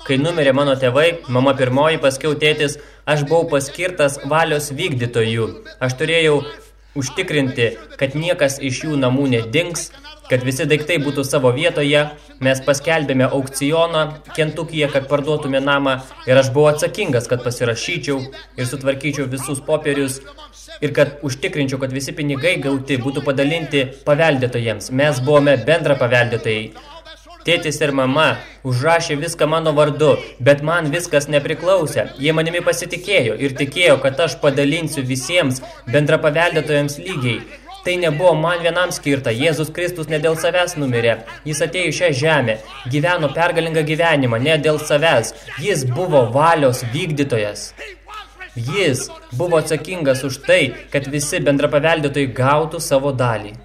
Kai numirė mano tėvai, mama pirmoji, paskiau tėtis, aš buvau paskirtas valios vykdytojų. Aš turėjau užtikrinti, kad niekas iš jų namų nedings, kad visi daiktai būtų savo vietoje. Mes paskelbėme aukcioną Kentukyje, kad parduotume namą ir aš buvau atsakingas, kad pasirašyčiau ir sutvarkyčiau visus popierius ir kad užtikrinčiau, kad visi pinigai gauti būtų padalinti paveldėtojams. Mes buvome bendra paveldėtojai. Tėtis ir mama užrašė viską mano vardu, bet man viskas nepriklausė. Jie manimi pasitikėjo ir tikėjo, kad aš padalinsiu visiems bendrapaveldėtojams lygiai. Tai nebuvo man vienam skirta. Jėzus Kristus ne dėl savęs numirė. Jis atėjo į šią žemę, gyveno pergalingą gyvenimą, ne dėl savęs. Jis buvo valios vykdytojas. Jis buvo atsakingas už tai, kad visi bendrapaveldėtojai gautų savo dalį.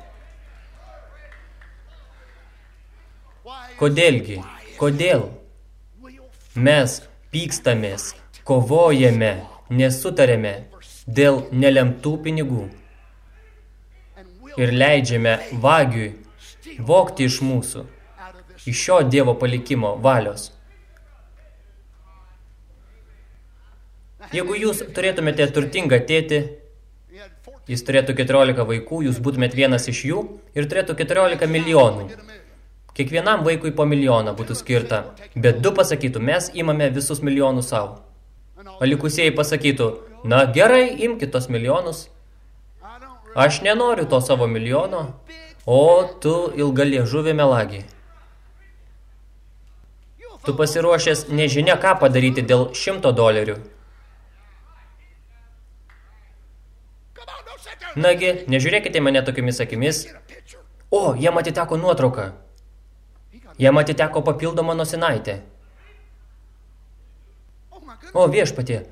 Kodėlgi? Kodėl? Mes pykstamės, kovojame, nesutarėme dėl nelemtų pinigų ir leidžiame vagiui vokti iš mūsų, iš šio Dievo palikimo valios. Jeigu jūs turėtumėte turtingą tėtį, jis turėtų 14 vaikų, jūs būtumėt vienas iš jų ir turėtų 14 milijonų. Kiekvienam vaikui po milijoną būtų skirta, bet du pasakytų, mes imame visus milijonus savo. O likusieji pasakytų, na gerai, imkit tos milijonus. Aš nenoriu to savo milijono, o tu ilgalė žuvė melagį. Tu pasiruošęs nežinia ką padaryti dėl šimto dolerių. Nagi, nežiūrėkite mane tokiamis akimis. O, jam atiteko nuotrauka. Jam atiteko papildoma nosinaitė. O, viešpatie,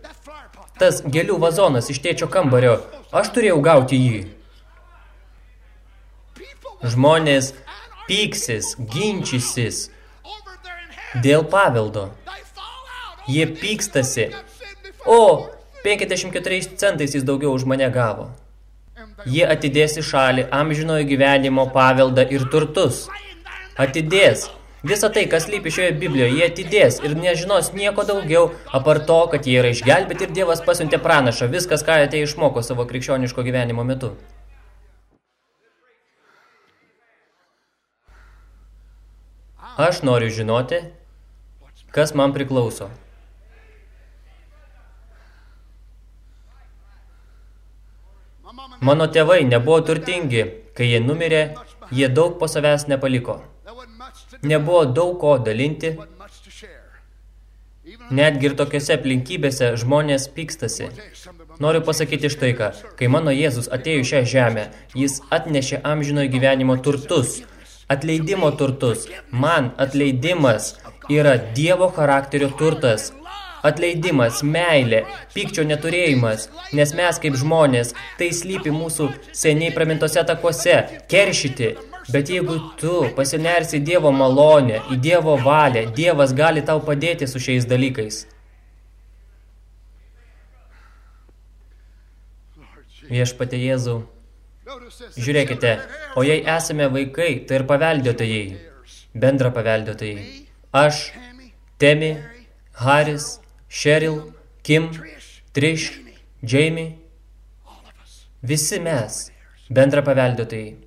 tas gėlių vazonas iš tėčio kambario, aš turėjau gauti jį. Žmonės pyksis, ginčysis dėl paveldo. Jie pykstasi. O, 54 centais jis daugiau už mane gavo. Jie atidės į šalį amžinojo gyvenimo paveldą ir turtus. Atidės. Visą tai, kas lypi šioje Biblijoje, jie atidės ir nežinos nieko daugiau, apart to, kad jie yra išgelbėti ir Dievas pasiuntė pranašą, viskas, ką jie išmoko savo krikščioniško gyvenimo metu. Aš noriu žinoti, kas man priklauso. Mano tėvai nebuvo turtingi, kai jie numirė, jie daug po savęs nepaliko. Nebuvo daug ko dalinti, netgi ir tokiose aplinkybėse žmonės pykstasi. Noriu pasakyti štai ką, kai mano Jėzus atėjo šią žemę, jis atnešė amžinojo gyvenimo turtus, atleidimo turtus. Man atleidimas yra Dievo charakterio turtas, atleidimas, meilė, pykčio neturėjimas, nes mes kaip žmonės, tai slypi mūsų seniai pramintose takuose, keršyti. Bet jeigu tu pasinersi Dievo malonę, į Dievo valią, Dievas gali tau padėti su šiais dalykais. Viešpate Jėzau, žiūrėkite, o jei esame vaikai, tai ir paveldėtojai, bendra paveldėtojai. Aš, Temi, Haris, Cheryl, Kim, Trish, Jamie, visi mes, bendra paveldėtojai.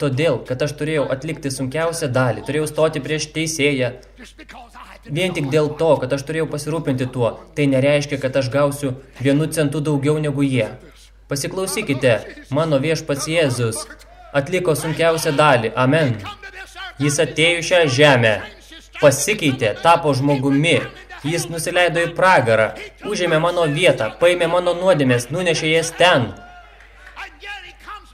Todėl, kad aš turėjau atlikti sunkiausią dalį, turėjau stoti prieš teisėją. Vien tik dėl to, kad aš turėjau pasirūpinti tuo, tai nereiškia, kad aš gausiu vienu centu daugiau negu jie. Pasiklausykite, mano viešpats Jėzus atliko sunkiausią dalį. Amen. Jis atėjo šią žemę, pasikeitė, tapo žmogumi. Jis nusileido į pragarą, užėmė mano vietą, paėmė mano nuodėmės, nunešė jas ten.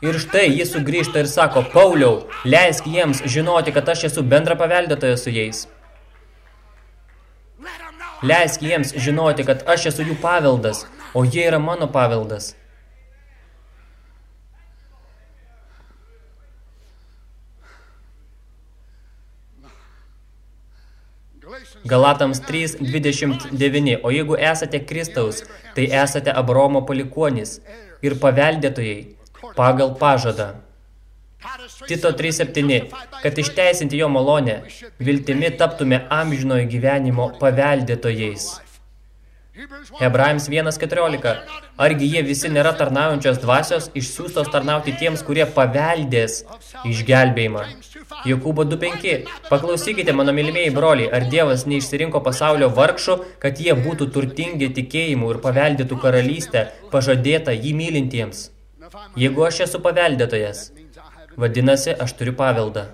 Ir štai jis sugrįžta ir sako, Pauliau, leisk jiems žinoti, kad aš esu bendra paveldėtoja su jais. Leisk jiems žinoti, kad aš esu jų paveldas, o jie yra mano paveldas. Galatams 3.29. O jeigu esate Kristaus, tai esate Abromo palikuonys ir paveldėtojai pagal pažadą. Tito 3.7. Kad išteisinti jo malonę, viltimi taptume amžinojo gyvenimo paveldėtojais. Hebrajams 1.14. Argi jie visi nėra tarnaujančios dvasios, išsiųstos tarnauti tiems, kurie paveldės išgelbėjimą. Jokūbo 2.5. Paklausykite, mano mylimieji broliai, ar Dievas neišsirinko pasaulio vargšų, kad jie būtų turtingi tikėjimu ir paveldėtų karalystę, pažadėtą jį mylintiems. Jeigu aš esu paveldėtojas, vadinasi, aš turiu paveldą.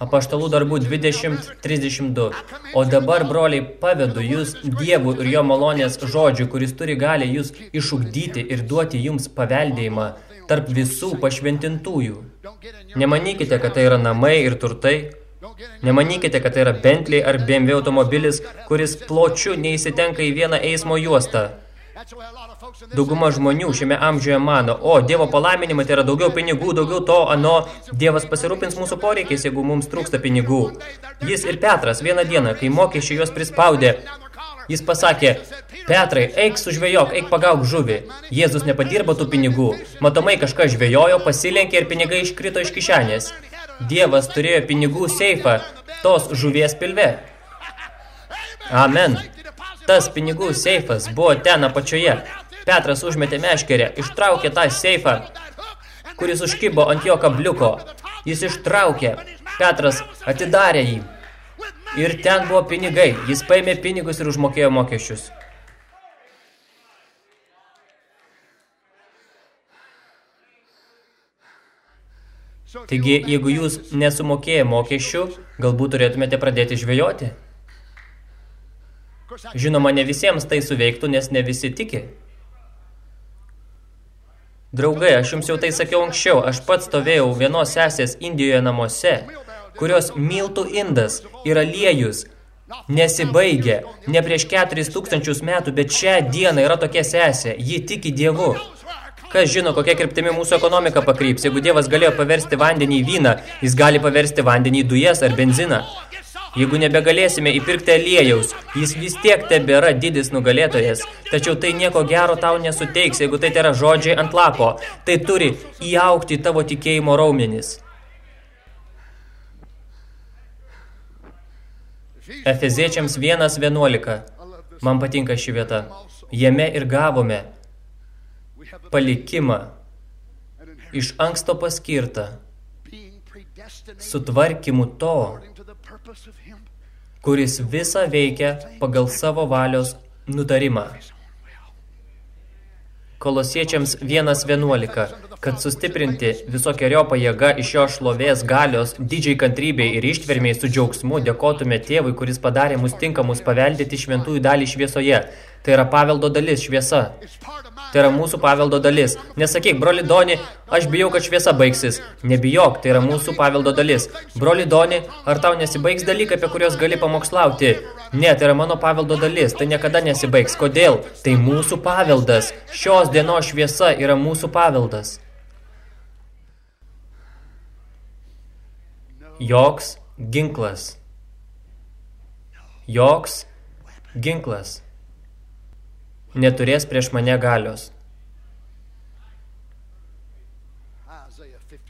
Apaštalų darbų 20.32. O dabar, broliai, pavedu jūs Dievų ir jo malonės žodžių, kuris turi gali jūs išugdyti ir duoti jums paveldėjimą tarp visų pašventintųjų. Nemanykite, kad tai yra namai ir turtai. Nemanykite, kad tai yra Bentley ar BMW automobilis, kuris pločiu neįsitenka į vieną eismo juostą. Dauguma žmonių šiame amžiuje mano, o Dievo palaiminimai tai yra daugiau pinigų, daugiau to, ano, Dievas pasirūpins mūsų poreikiais, jeigu mums trūksta pinigų. Jis ir Petras vieną dieną, kai mokesčiai juos prispaudė, jis pasakė, Petrai, eik sužvejok, eik pagauk žuvį. Jėzus nepadirbo tų pinigų. Matomai kažką žvejojo, pasilenkė ir pinigai iškrito iš kišenės. Dievas turėjo pinigų seifą tos žuvies pilve. Amen. Tas pinigų seifas buvo ten apačioje. Petras užmetė meškerę, ištraukė tą seifą, kuris užkibo ant jo kabliuko. Jis ištraukė. Petras atidarė jį. Ir ten buvo pinigai. Jis paėmė pinigus ir užmokėjo mokesčius. Taigi, jeigu jūs nesumokėję mokesčių, galbūt turėtumėte pradėti žvejoti. Žinoma, ne visiems tai suveiktų, nes ne visi tiki. Draugai, aš jums jau tai sakiau anksčiau, aš pats stovėjau vienos sesės Indijoje namuose, kurios miltų indas yra liejus, nesibaigia, ne prieš 4000 metų, bet šią dieną yra tokia sesė, ji tiki Dievu. Kas žino, kokia kryptimi mūsų ekonomika pakryps. Jeigu Dievas galėjo paversti vandenį į vyną, jis gali paversti vandenį į dujas ar benziną. Jeigu nebegalėsime įpirkti aliejaus, jis vis tiek tebėra didis nugalėtojas. Tačiau tai nieko gero tau nesuteiks, jeigu tai yra žodžiai ant lapo. Tai turi įaukti tavo tikėjimo raumenis. Efeziečiams 1.11. Man patinka ši vieta. Jame ir gavome palikimą iš anksto paskirtą sutvarkymu to, kuris visą veikia pagal savo valios nutarimą. Kolosiečiams 1.11, kad sustiprinti visokiojopą jėgą iš jo šlovės galios, didžiai kantrybei ir ištvermiai su džiaugsmu dėkotume tėvui, kuris padarė mus tinkamus paveldėti šventųjų dalį šviesoje. Tai yra paveldo dalis, šviesa. Tai yra mūsų paveldo dalis. Nesakyk, broli Doni, aš bijau, kad šviesa baigsis. Nebijok, tai yra mūsų paveldo dalis. Broli Doni, ar tau nesibaigs dalykai, apie kuriuos gali pamokslauti? Ne, tai yra mano paveldo dalis. Tai niekada nesibaigs. Kodėl? Tai mūsų paveldas. Šios dienos šviesa yra mūsų paveldas. Joks ginklas. Joks ginklas neturės prieš mane galios.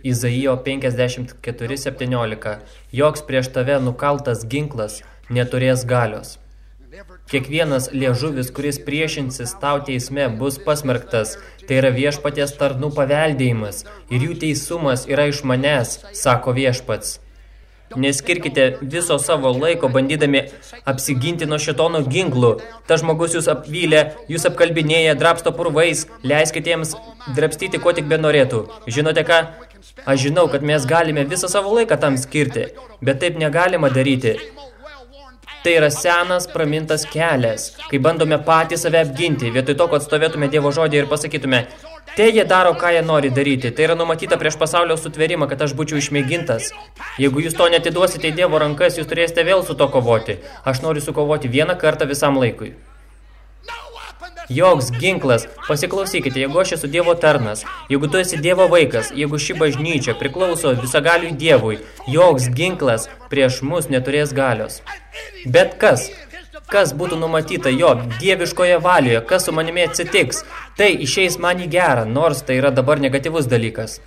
Izaijo 54.17. Joks prieš tave nukaltas ginklas neturės galios. Kiekvienas liežuvis, kuris priešinsis tau teisme, bus pasmerktas. Tai yra viešpaties tarnų paveldėjimas ir jų teisumas yra iš manęs, sako viešpats. Neskirkite viso savo laiko bandydami apsiginti nuo šitono ginklų. Ta žmogus jūs apvylė, jūs apkalbinėja, drapsto purvais, leiskite jiems drapstyti, ko tik benorėtų. Žinote ką? Aš žinau, kad mes galime visą savo laiką tam skirti, bet taip negalima daryti. Tai yra senas pramintas kelias, kai bandome patys save apginti, vietoj to, kad stovėtume Dievo žodį ir pasakytume, Te jie daro, ką jie nori daryti. Tai yra numatyta prieš pasaulio sutverimą, kad aš būčiau išmėgintas. Jeigu jūs to netiduosite į Dievo rankas, jūs turėsite vėl su to kovoti. Aš noriu sukovoti vieną kartą visam laikui. Joks ginklas, pasiklausykite, jeigu aš esu Dievo tarnas, jeigu tu esi Dievo vaikas, jeigu ši bažnyčia priklauso visagaliui Dievui, joks ginklas prieš mus neturės galios. Bet kas, kas būtų numatyta jo dieviškoje valioje, kas su manimi atsitiks, tai išeis man į gerą, nors tai yra dabar negatyvus dalykas.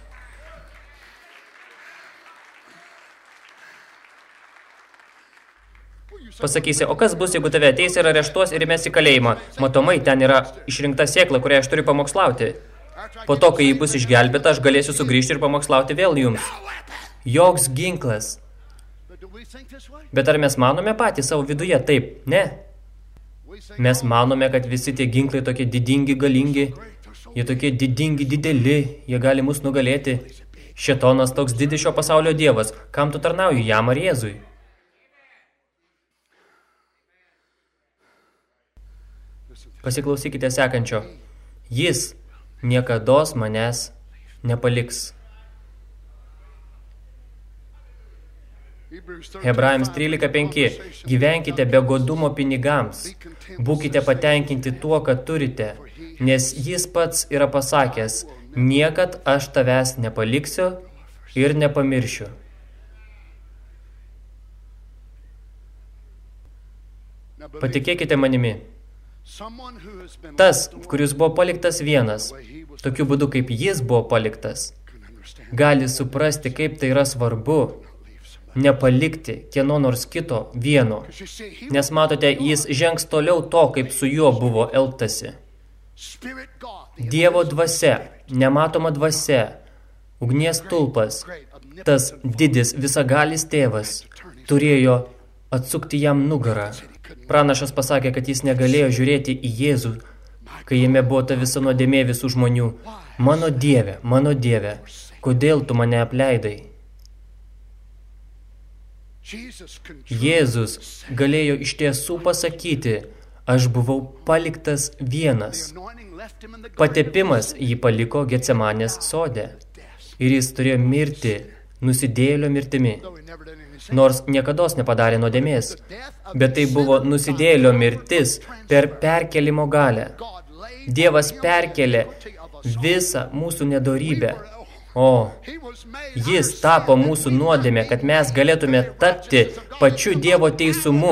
Pasakysi, o kas bus, jeigu tave ateis ir areštuos ir mes į kalėjimą? Matomai, ten yra išrinkta sėkla, kurią aš turiu pamokslauti. Po to, kai jį bus išgelbėta, aš galėsiu sugrįžti ir pamokslauti vėl jums. Joks ginklas Bet ar mes manome patys savo viduje taip? Ne. Mes manome, kad visi tie ginklai tokie didingi, galingi, jie tokie didingi, dideli, jie gali mus nugalėti. Šetonas toks didis šio pasaulio dievas, kam tu tarnauji, jam ar Jėzui? Pasiklausykite sekančio. Jis niekados manęs nepaliks. Hebrajams 13.5. Gyvenkite be godumo pinigams. Būkite patenkinti tuo, kad turite, nes jis pats yra pasakęs, niekad aš tavęs nepaliksiu ir nepamiršiu. Patikėkite manimi. Tas, kuris buvo paliktas vienas, tokiu būdu kaip jis buvo paliktas, gali suprasti, kaip tai yra svarbu nepalikti kieno nors kito vieno. Nes matote, jis žengs toliau to, kaip su juo buvo elgtasi. Dievo dvasia, nematoma dvasia, ugnies tulpas, tas didis visagalis tėvas, turėjo atsukti jam nugarą. Pranašas pasakė, kad jis negalėjo žiūrėti į Jėzų, kai jame buvo ta visa nuodėmė visų žmonių. Mano Dieve, mano Dieve, kodėl tu mane apleidai? Jėzus galėjo iš tiesų pasakyti, aš buvau paliktas vienas. Patepimas jį paliko Getsemanės sode ir jis turėjo mirti nusidėjėlio mirtimi. Nors niekados nepadarė nuodėmės, bet tai buvo nusidėjėlio mirtis per perkelimo galę. Dievas perkelė visą mūsų nedorybę. O, jis tapo mūsų nuodėmė, kad mes galėtume tapti pačiu Dievo teisumu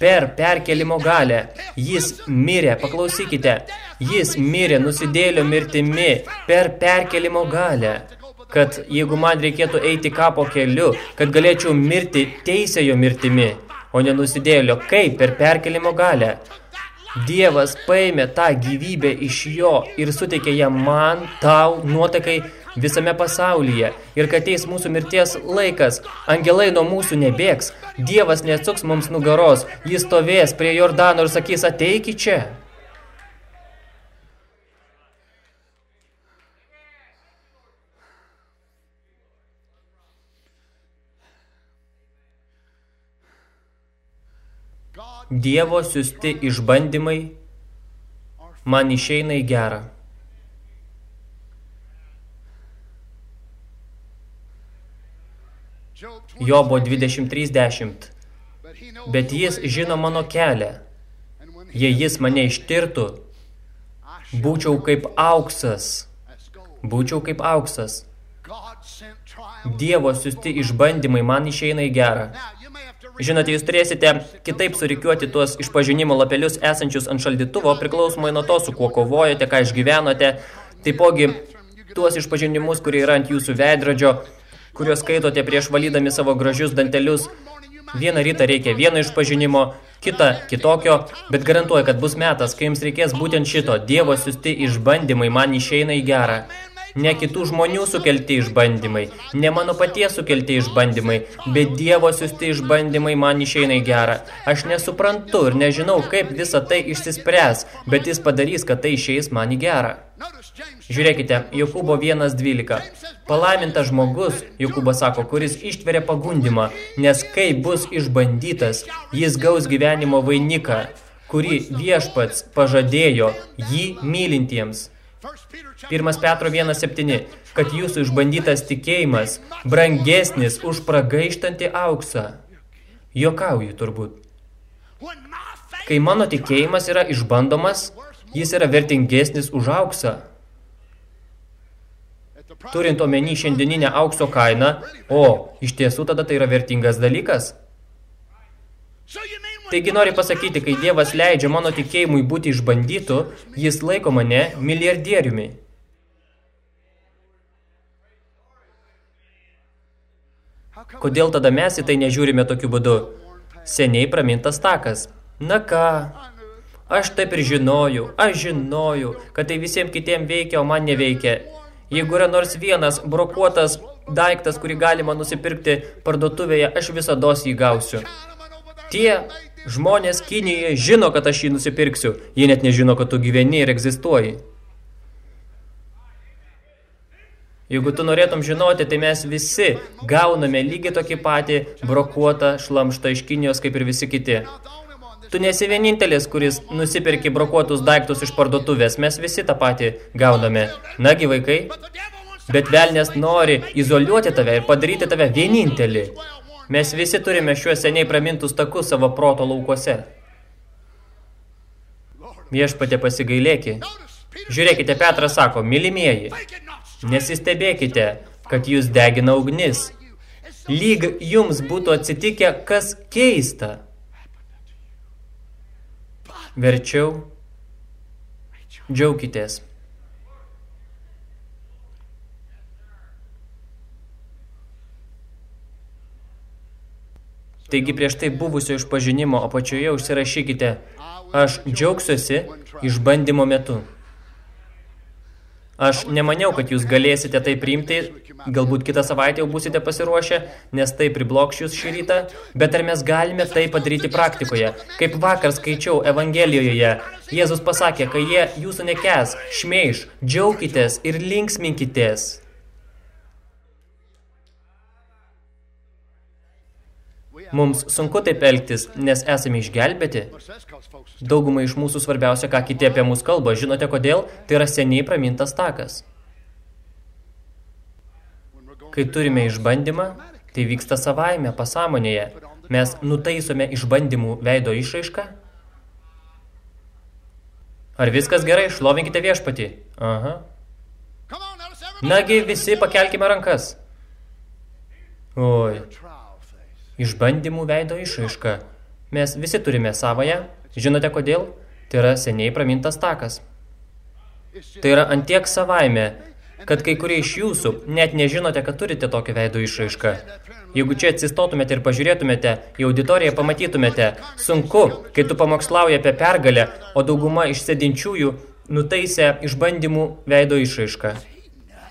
per perkelimo galę. Jis mirė, paklausykite, jis mirė nusidėlio mirtimi per perkelimo galę kad jeigu man reikėtų eiti kapo keliu, kad galėčiau mirti teisėjo mirtimi, o nenusidėlio, kaip per perkelimo galę. Dievas paėmė tą gyvybę iš jo ir suteikė ją man, tau, nuotakai visame pasaulyje. Ir kad ateis mūsų mirties laikas, angelai nuo mūsų nebėgs, Dievas neatsuks mums nugaros, jis stovės prie Jordano ir sakys, ateiki čia. Dievo siusti išbandymai man išeina į gerą. Jobo 23.10. Bet jis žino mano kelią. Jei jis mane ištirtų, būčiau kaip auksas. Būčiau kaip auksas. Dievo siusti išbandymai man išeina į gerą. Žinote, jūs turėsite kitaip surikiuoti tuos išpažinimo lapelius esančius ant šaldytuvo, priklausomai nuo to, su kuo kovojate, ką išgyvenote. Taipogi, tuos išpažinimus, kurie yra ant jūsų veidrodžio, kuriuos skaitote prieš valydami savo gražius dantelius. Vieną rytą reikia vieno išpažinimo, kitą kitokio, bet garantuoju, kad bus metas, kai jums reikės būtent šito. Dievo siusti išbandymai man išeina į gerą. Ne kitų žmonių sukelti išbandymai, ne mano paties sukelti išbandymai, bet Dievo siusti išbandymai man išeina į gerą. Aš nesuprantu ir nežinau, kaip visa tai išsispręs, bet jis padarys, kad tai išeis man į gerą. Žiūrėkite, Jokūbo 1.12. Palaimintas žmogus, Jokūbas sako, kuris ištveria pagundimą, nes kai bus išbandytas, jis gaus gyvenimo vainiką, kurį viešpats pažadėjo jį mylintiems. Pirmas Petro 1.7, kad jūsų išbandytas tikėjimas brangesnis už pragaištantį auksą. Jokauju turbūt. Kai mano tikėjimas yra išbandomas, jis yra vertingesnis už auksą. Turint omeny šiandieninę aukso kainą, o iš tiesų tada tai yra vertingas dalykas. Taigi nori pasakyti, kai Dievas leidžia mano tikėjimui būti išbandytų, jis laiko mane milijardieriumi. Kodėl tada mes į tai nežiūrime tokiu būdu? Seniai pramintas takas. Na ką, aš taip ir žinojau, aš žinojau, kad tai visiems kitiem veikia, o man neveikia. Jeigu yra nors vienas brokuotas daiktas, kurį galima nusipirkti parduotuvėje, aš visados jį gausiu. Tie Žmonės Kinijoje žino, kad aš jį nusipirksiu. Jie net nežino, kad tu gyveni ir egzistuoji. Jeigu tu norėtum žinoti, tai mes visi gauname lygiai tokį patį brokuotą šlamštą iš Kinijos, kaip ir visi kiti. Tu nesi vienintelis, kuris nusipirki brokuotus daiktus iš parduotuvės. Mes visi tą patį gauname. Nagi, vaikai? Bet velnės nori izoliuoti tave ir padaryti tave vienintelį. Mes visi turime šiuos seniai pramintus takus savo proto laukuose. Viešpatė pasigailėki. Žiūrėkite, Petras sako, mylimieji, nesistebėkite, kad jūs degina ugnis. Lyg jums būtų atsitikę kas keista. Verčiau, džiaukitės. Taigi prieš tai buvusio išpažinimo apačioje užsirašykite, aš džiaugsiuosi išbandymo metu. Aš nemaniau, kad jūs galėsite tai priimti, galbūt kitą savaitę jau būsite pasiruošę, nes tai priblokš jūs šį rytą, bet ar mes galime tai padaryti praktikoje? Kaip vakar skaičiau Evangelijoje, Jėzus pasakė, kai jie jūsų nekes, šmeiš, džiaukitės ir linksminkitės. Mums sunku taip elgtis, nes esame išgelbėti. Daugumai iš mūsų svarbiausia, ką kiti apie mus kalba. Žinote kodėl? Tai yra seniai pramintas takas. Kai turime išbandymą, tai vyksta savaime, pasąmonėje. Mes nutaisome išbandymų veido išraišką. Ar viskas gerai? Šlovinkite viešpatį. Aha. Nagi, visi pakelkime rankas. Oi. Išbandymų veido išraiška. Mes visi turime savoje. Žinote kodėl? Tai yra seniai pramintas takas. Tai yra antiek savaime, kad kai kurie iš jūsų net nežinote, kad turite tokią veido išraišką. Jeigu čia atsistotumėte ir pažiūrėtumėte, į auditoriją pamatytumėte, sunku, kai tu pamokslauji apie pergalę, o dauguma iš sėdinčiųjų nutaisė išbandymų veido išraišką.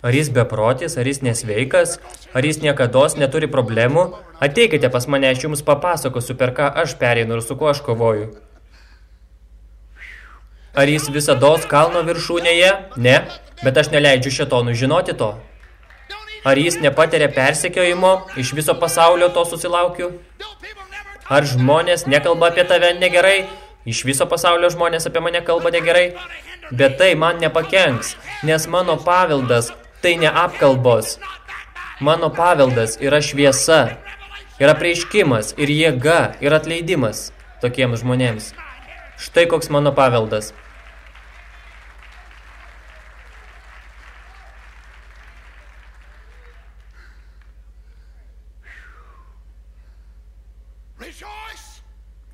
Ar jis beprotis, ar jis nesveikas, ar jis niekados neturi problemų? Ateikite pas mane, aš jums papasakosiu, per ką aš pereinu ir su kuo aš kovoju. Ar jis visados kalno viršūnėje? Ne, bet aš neleidžiu šetonų žinoti to. Ar jis nepatiria persekiojimo, iš viso pasaulio to susilaukiu? Ar žmonės nekalba apie tave negerai? Iš viso pasaulio žmonės apie mane kalba negerai? Bet tai man nepakenks, nes mano paveldas tai ne apkalbos. Mano paveldas yra šviesa, yra prieiškimas ir jėga ir atleidimas tokiems žmonėms. Štai koks mano paveldas.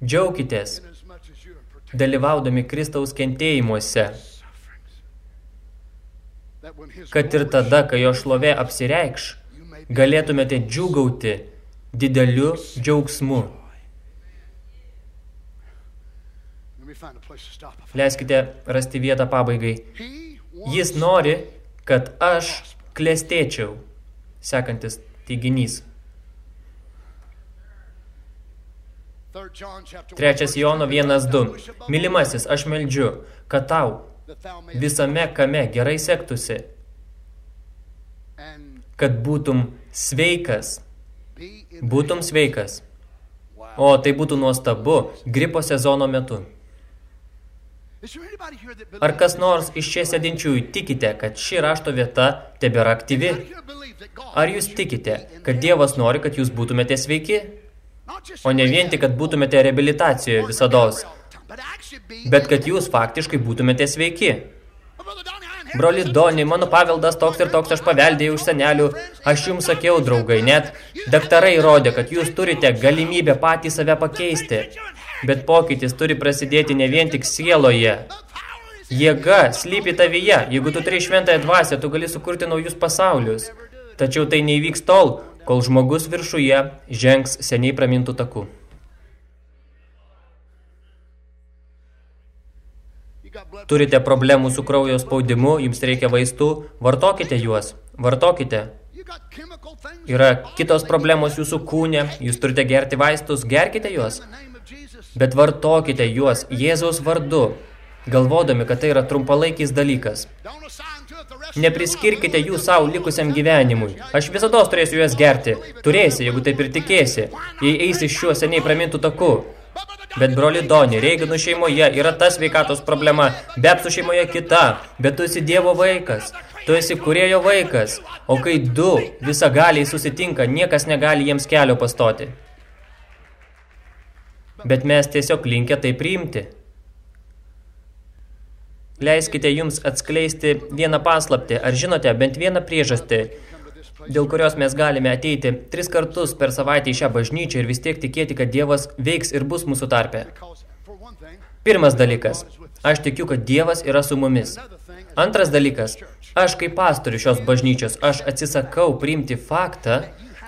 Džiaukitės, dalyvaudami Kristaus kentėjimuose, kad ir tada, kai jo šlovė apsireikš, galėtumėte džiugauti dideliu džiaugsmu. Leiskite rasti vietą pabaigai. Jis nori, kad aš klestėčiau. Sekantis teiginys. Trečias Jono 1.2. Mylimasis, aš meldžiu, kad tau visame kame gerai sektusi, kad būtum sveikas, būtum sveikas. O tai būtų nuostabu gripo sezono metu. Ar kas nors iš čia sėdinčiųjų tikite, kad ši rašto vieta tebėra aktyvi? Ar jūs tikite, kad Dievas nori, kad jūs būtumėte sveiki? O ne vien tik, kad būtumėte reabilitacijoje visados, bet kad jūs faktiškai būtumėte sveiki. Broli Doni, mano paveldas toks ir toks, aš paveldėjau iš senelių. Aš jums sakiau, draugai, net daktarai rodė, kad jūs turite galimybę patį save pakeisti. Bet pokytis turi prasidėti ne vien tik sieloje. Jėga slypi tavyje. Jeigu tu turi šventąją dvasę, tu gali sukurti naujus pasaulius. Tačiau tai neįvyks tol, kol žmogus viršuje žengs seniai pramintų takų. Turite problemų su kraujo spaudimu, jums reikia vaistų, vartokite juos, vartokite. Yra kitos problemos jūsų kūne, jūs turite gerti vaistus, gerkite juos. Bet vartokite juos Jėzaus vardu, galvodami, kad tai yra trumpalaikis dalykas. Nepriskirkite jų savo likusiam gyvenimui. Aš visados turėsiu juos gerti. Turėsi, jeigu taip ir tikėsi, jei eisi šiuo seniai pramintų taku. Bet broli Doni, Reiganų šeimoje yra ta sveikatos problema, Bepsų šeimoje kita, bet tu esi Dievo vaikas, tu esi kurėjo vaikas, o kai du visagaliai susitinka, niekas negali jiems kelio pastoti. Bet mes tiesiog linkę tai priimti. Leiskite jums atskleisti vieną paslaptį, ar žinote bent vieną priežastį, dėl kurios mes galime ateiti tris kartus per savaitę į šią bažnyčią ir vis tiek tikėti, kad Dievas veiks ir bus mūsų tarpe. Pirmas dalykas. Aš tikiu, kad Dievas yra su mumis. Antras dalykas. Aš kaip pastorius šios bažnyčios, aš atsisakau priimti faktą,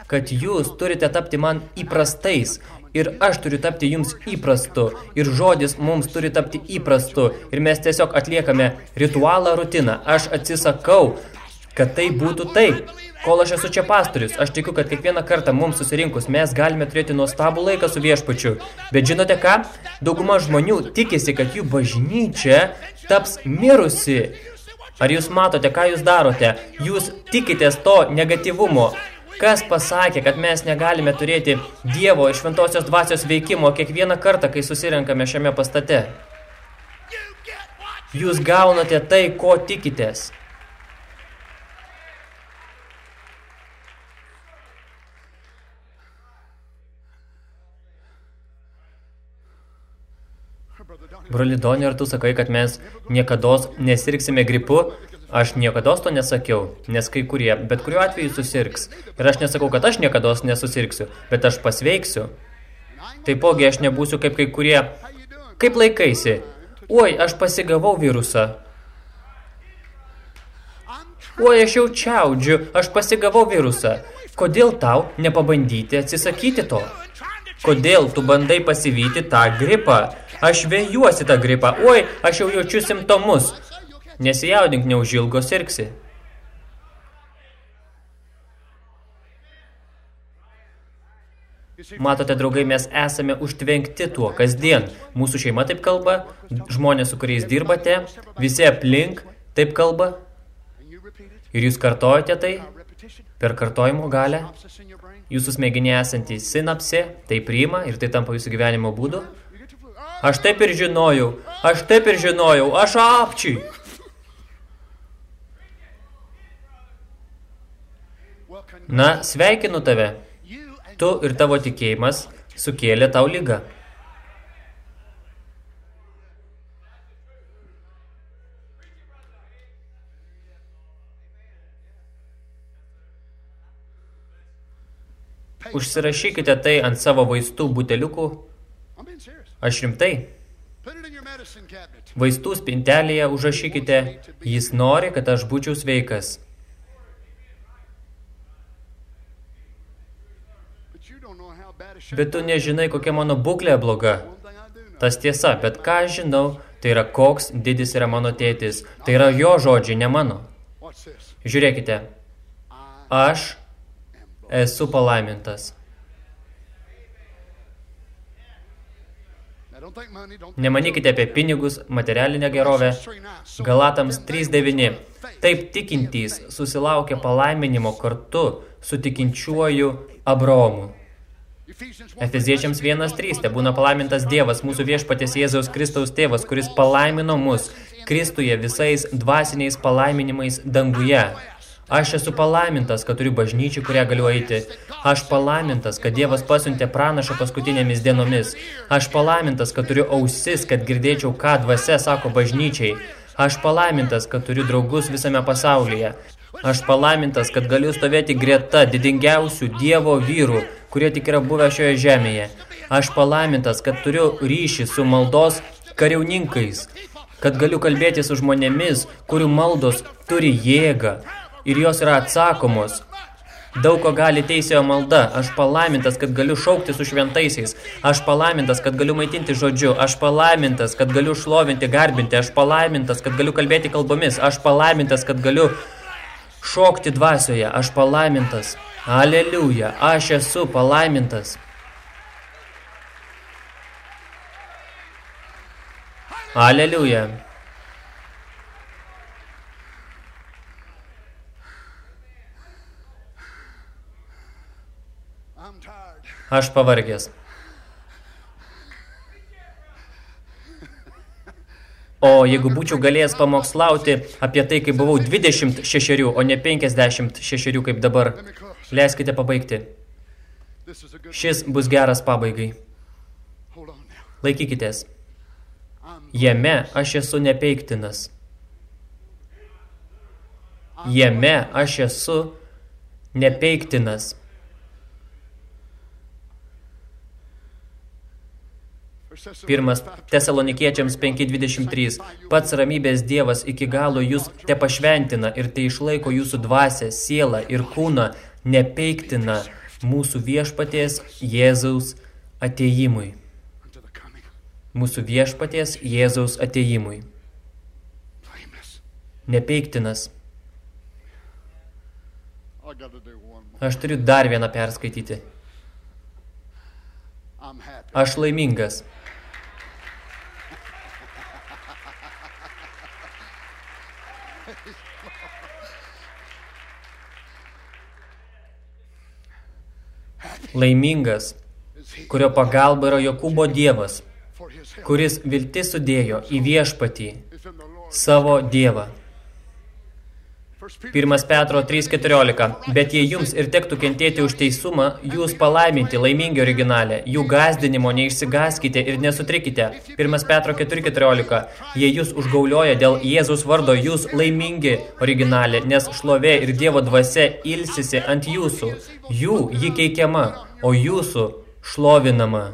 kad jūs turite tapti man įprastais Ir aš turiu tapti jums įprastu. Ir žodis mums turi tapti įprastu. Ir mes tiesiog atliekame ritualą, rutiną. Aš atsisakau, kad tai būtų taip. Kol aš esu čia pastorius, aš tikiu, kad kiekvieną kartą mums susirinkus mes galime turėti nuostabų laiką su viešpačiu. Bet žinote ką? Dauguma žmonių tikisi, kad jų bažnyčia taps mirusi. Ar jūs matote, ką jūs darote? Jūs tikitės to negatyvumo. Kas pasakė, kad mes negalime turėti Dievo ir šventosios dvasios veikimo kiekvieną kartą, kai susirenkame šiame pastate? Jūs gaunate tai, ko tikitės. Broli Doni, ar tu sakai, kad mes niekados nesirksime gripu? Aš niekados to nesakiau, nes kai kurie, bet kuriuo atveju susirgs. Ir aš nesakau, kad aš niekados nesusirksiu, bet aš pasveiksiu. Taipogi aš nebūsiu kaip kai kurie. Kaip laikaisi? Oi, aš pasigavau virusą. Oi, aš jau čiaudžiu, aš pasigavau virusą. Kodėl tau nepabandyti atsisakyti to? Kodėl tu bandai pasivyti tą gripą? Aš vėjuosi tą gripą. Oi, aš jau jaučiu simptomus. Nesijaudink, neužilgo sirksi. Matote, draugai, mes esame užtvenkti tuo kasdien. Mūsų šeima taip kalba, žmonės, su kuriais dirbate, visi aplink taip kalba. Ir jūs kartojate tai per kartojimo galę. Jūsų smegenė esantį sinapsė tai priima ir tai tampa jūsų gyvenimo būdu. Aš taip ir žinojau, aš taip ir žinojau, aš apčiui. Na, sveikinu tave. Tu ir tavo tikėjimas sukėlė tau lygą. Užsirašykite tai ant savo vaistų buteliukų Aš rimtai. Vaistų spintelėje užrašykite, jis nori, kad aš būčiau sveikas. Bet tu nežinai, kokia mano būklė bloga. Tas tiesa, bet ką aš žinau, tai yra koks didis yra mano tėtis. Tai yra jo žodžiai, ne mano. Žiūrėkite, aš esu palaimintas. Nemanykite apie pinigus, materialinę gerovę. Galatams 3.9. Taip tikintys susilaukė palaiminimo kartu su tikinčiuoju Abraomu. Efeziečiams 1.3. Te būna palaimintas Dievas, mūsų viešpatės Jėzaus Kristaus tėvas, kuris palaimino mus Kristuje visais dvasiniais palaiminimais danguje. Aš esu palaimintas, kad turiu bažnyčią, kurią galiu eiti. Aš palaimintas, kad Dievas pasiuntė pranašą paskutinėmis dienomis. Aš palaimintas, kad turiu ausis, kad girdėčiau, ką dvasia sako bažnyčiai. Aš palaimintas, kad turiu draugus visame pasaulyje. Aš palaimintas, kad galiu stovėti greta didingiausių Dievo vyrų, kurie tik yra buvę šioje žemėje. Aš palaimintas, kad turiu ryšį su maldos kariauninkais, kad galiu kalbėti su žmonėmis, kurių maldos turi jėgą, ir jos yra atsakomos. Daug ko gali teisėjo malda. Aš palaimintas, kad galiu šaukti su šventaisiais. Aš palaimintas, kad galiu maitinti žodžiu. Aš palaimintas, kad galiu šlovinti, garbinti. Aš palaimintas, kad galiu kalbėti kalbomis. Aš palaimintas, kad galiu šokti dvasioje. Aš palaimintas. Aleliuja. Aš esu palaimintas. Aleliuja. Aš pavargęs. O jeigu būčiau galėjęs pamokslauti apie tai, kai buvau 26, o ne 56 kaip dabar, leiskite pabaigti. Šis bus geras pabaigai. Laikykitės. Jame aš esu nepeiktinas. Jame aš esu nepeiktinas. Pirmas Tesalonikiečiams 5.23. Pats ramybės Dievas iki galo jūs te pašventina ir te išlaiko jūsų dvasę, sielą ir kūną, nepeiktina mūsų viešpaties Jėzaus coming mūsų viešpaties Jėzaus blameless. Nepeiktinas. Aš turiu dar vieną perskaityti. Aš laimingas. Laimingas, kurio pagalba yra Jokūbo Dievas, kuris viltis sudėjo į viešpatį, savo Dievą. First Peter 1 Petro 3.14. Bet jei jums ir tektų kentėti už teisumą, jūs palaiminti, laimingi originalė, jų gazdinimo neišsigaskite ir nesutrikite. 1 Petro 4.14. Jei jūs užgaulioja dėl Jėzus vardo, jūs laimingi originalė, nes šlovė ir Dievo dvasia ilsisi ant jūsų. Jų ji keikiama, o jūsų šlovinama.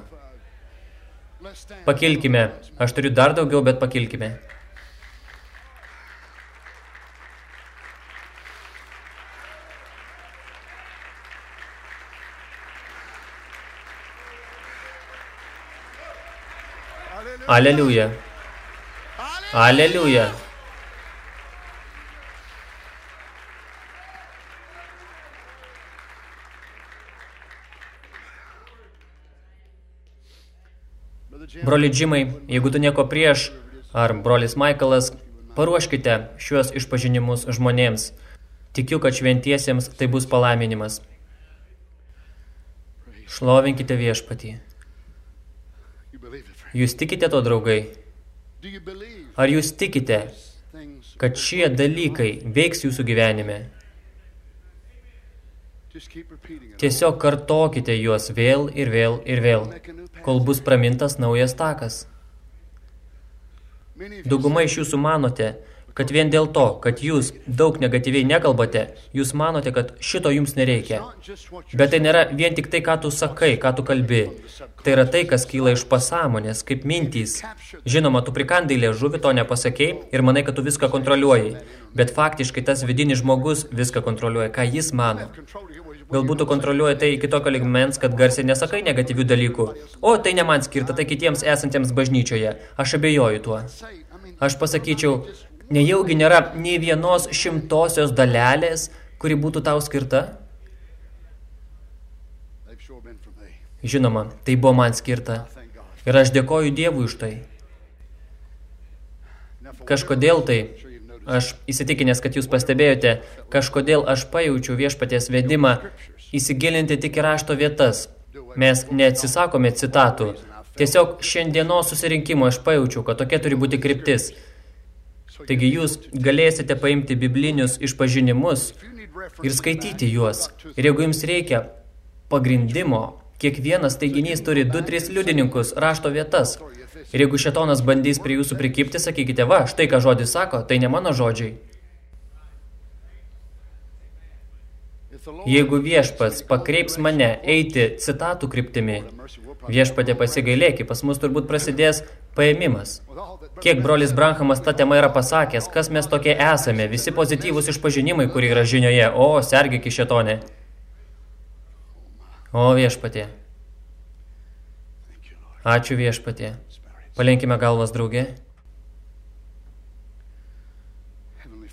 Pakilkime. Aš turiu dar daugiau, bet pakilkime. Aleliuja. Aleliuja. Broli Džimai, jeigu tu nieko prieš, ar brolis Michaelas, paruoškite šiuos išpažinimus žmonėms. Tikiu, kad šventiesiems tai bus palaiminimas. Šlovinkite viešpatį. Jūs tikite to, draugai? Ar jūs tikite, kad šie dalykai veiks jūsų gyvenime? Tiesiog kartokite juos vėl ir vėl ir vėl, kol bus pramintas naujas takas. Dauguma iš jūsų manote, kad vien dėl to, kad jūs daug negatyviai nekalbate, jūs manote, kad šito jums nereikia. Bet tai nėra vien tik tai, ką tu sakai, ką tu kalbi. Tai yra tai, kas kyla iš pasąmonės, kaip mintys. Žinoma, tu prikandai liežuvį, to nepasakei ir manai, kad tu viską kontroliuoji. Bet faktiškai tas vidinis žmogus viską kontroliuoja, ką jis mano. Galbūt tu kontroliuoji tai iki tokio ligmens, kad garsiai nesakai negatyvių dalykų. O, tai ne man skirta, tai kitiems esantiems bažnyčioje. Aš abejoju tuo. Aš pasakyčiau, nejaugi nėra nei vienos šimtosios dalelės, kuri būtų tau skirta? Žinoma, tai buvo man skirta. Ir aš dėkoju Dievui už tai. Kažkodėl tai, Aš įsitikinęs, kad jūs pastebėjote, kažkodėl aš pajaučiau viešpaties vedimą įsigilinti tik į rašto vietas. Mes neatsisakome citatų. Tiesiog šiandienos susirinkimo aš pajaučiau, kad tokia turi būti kryptis. Taigi jūs galėsite paimti biblinius išpažinimus ir skaityti juos. Ir jeigu jums reikia pagrindimo, kiekvienas teiginys turi 2-3 liudininkus, rašto vietas. Ir jeigu šetonas bandys prie jūsų prikipti, sakykite, va, štai ką žodis sako, tai ne mano žodžiai. Jeigu viešpats pakreips mane eiti citatų kryptimi, viešpatė pasigailėki, pas mus turbūt prasidės paėmimas. Kiek brolis Branhamas tą temą yra pasakęs, kas mes tokie esame, visi pozityvūs išpažinimai, kurie yra žinioje, o, sergėki šetonė. O Lord. ačiū heads. Palenkime galvas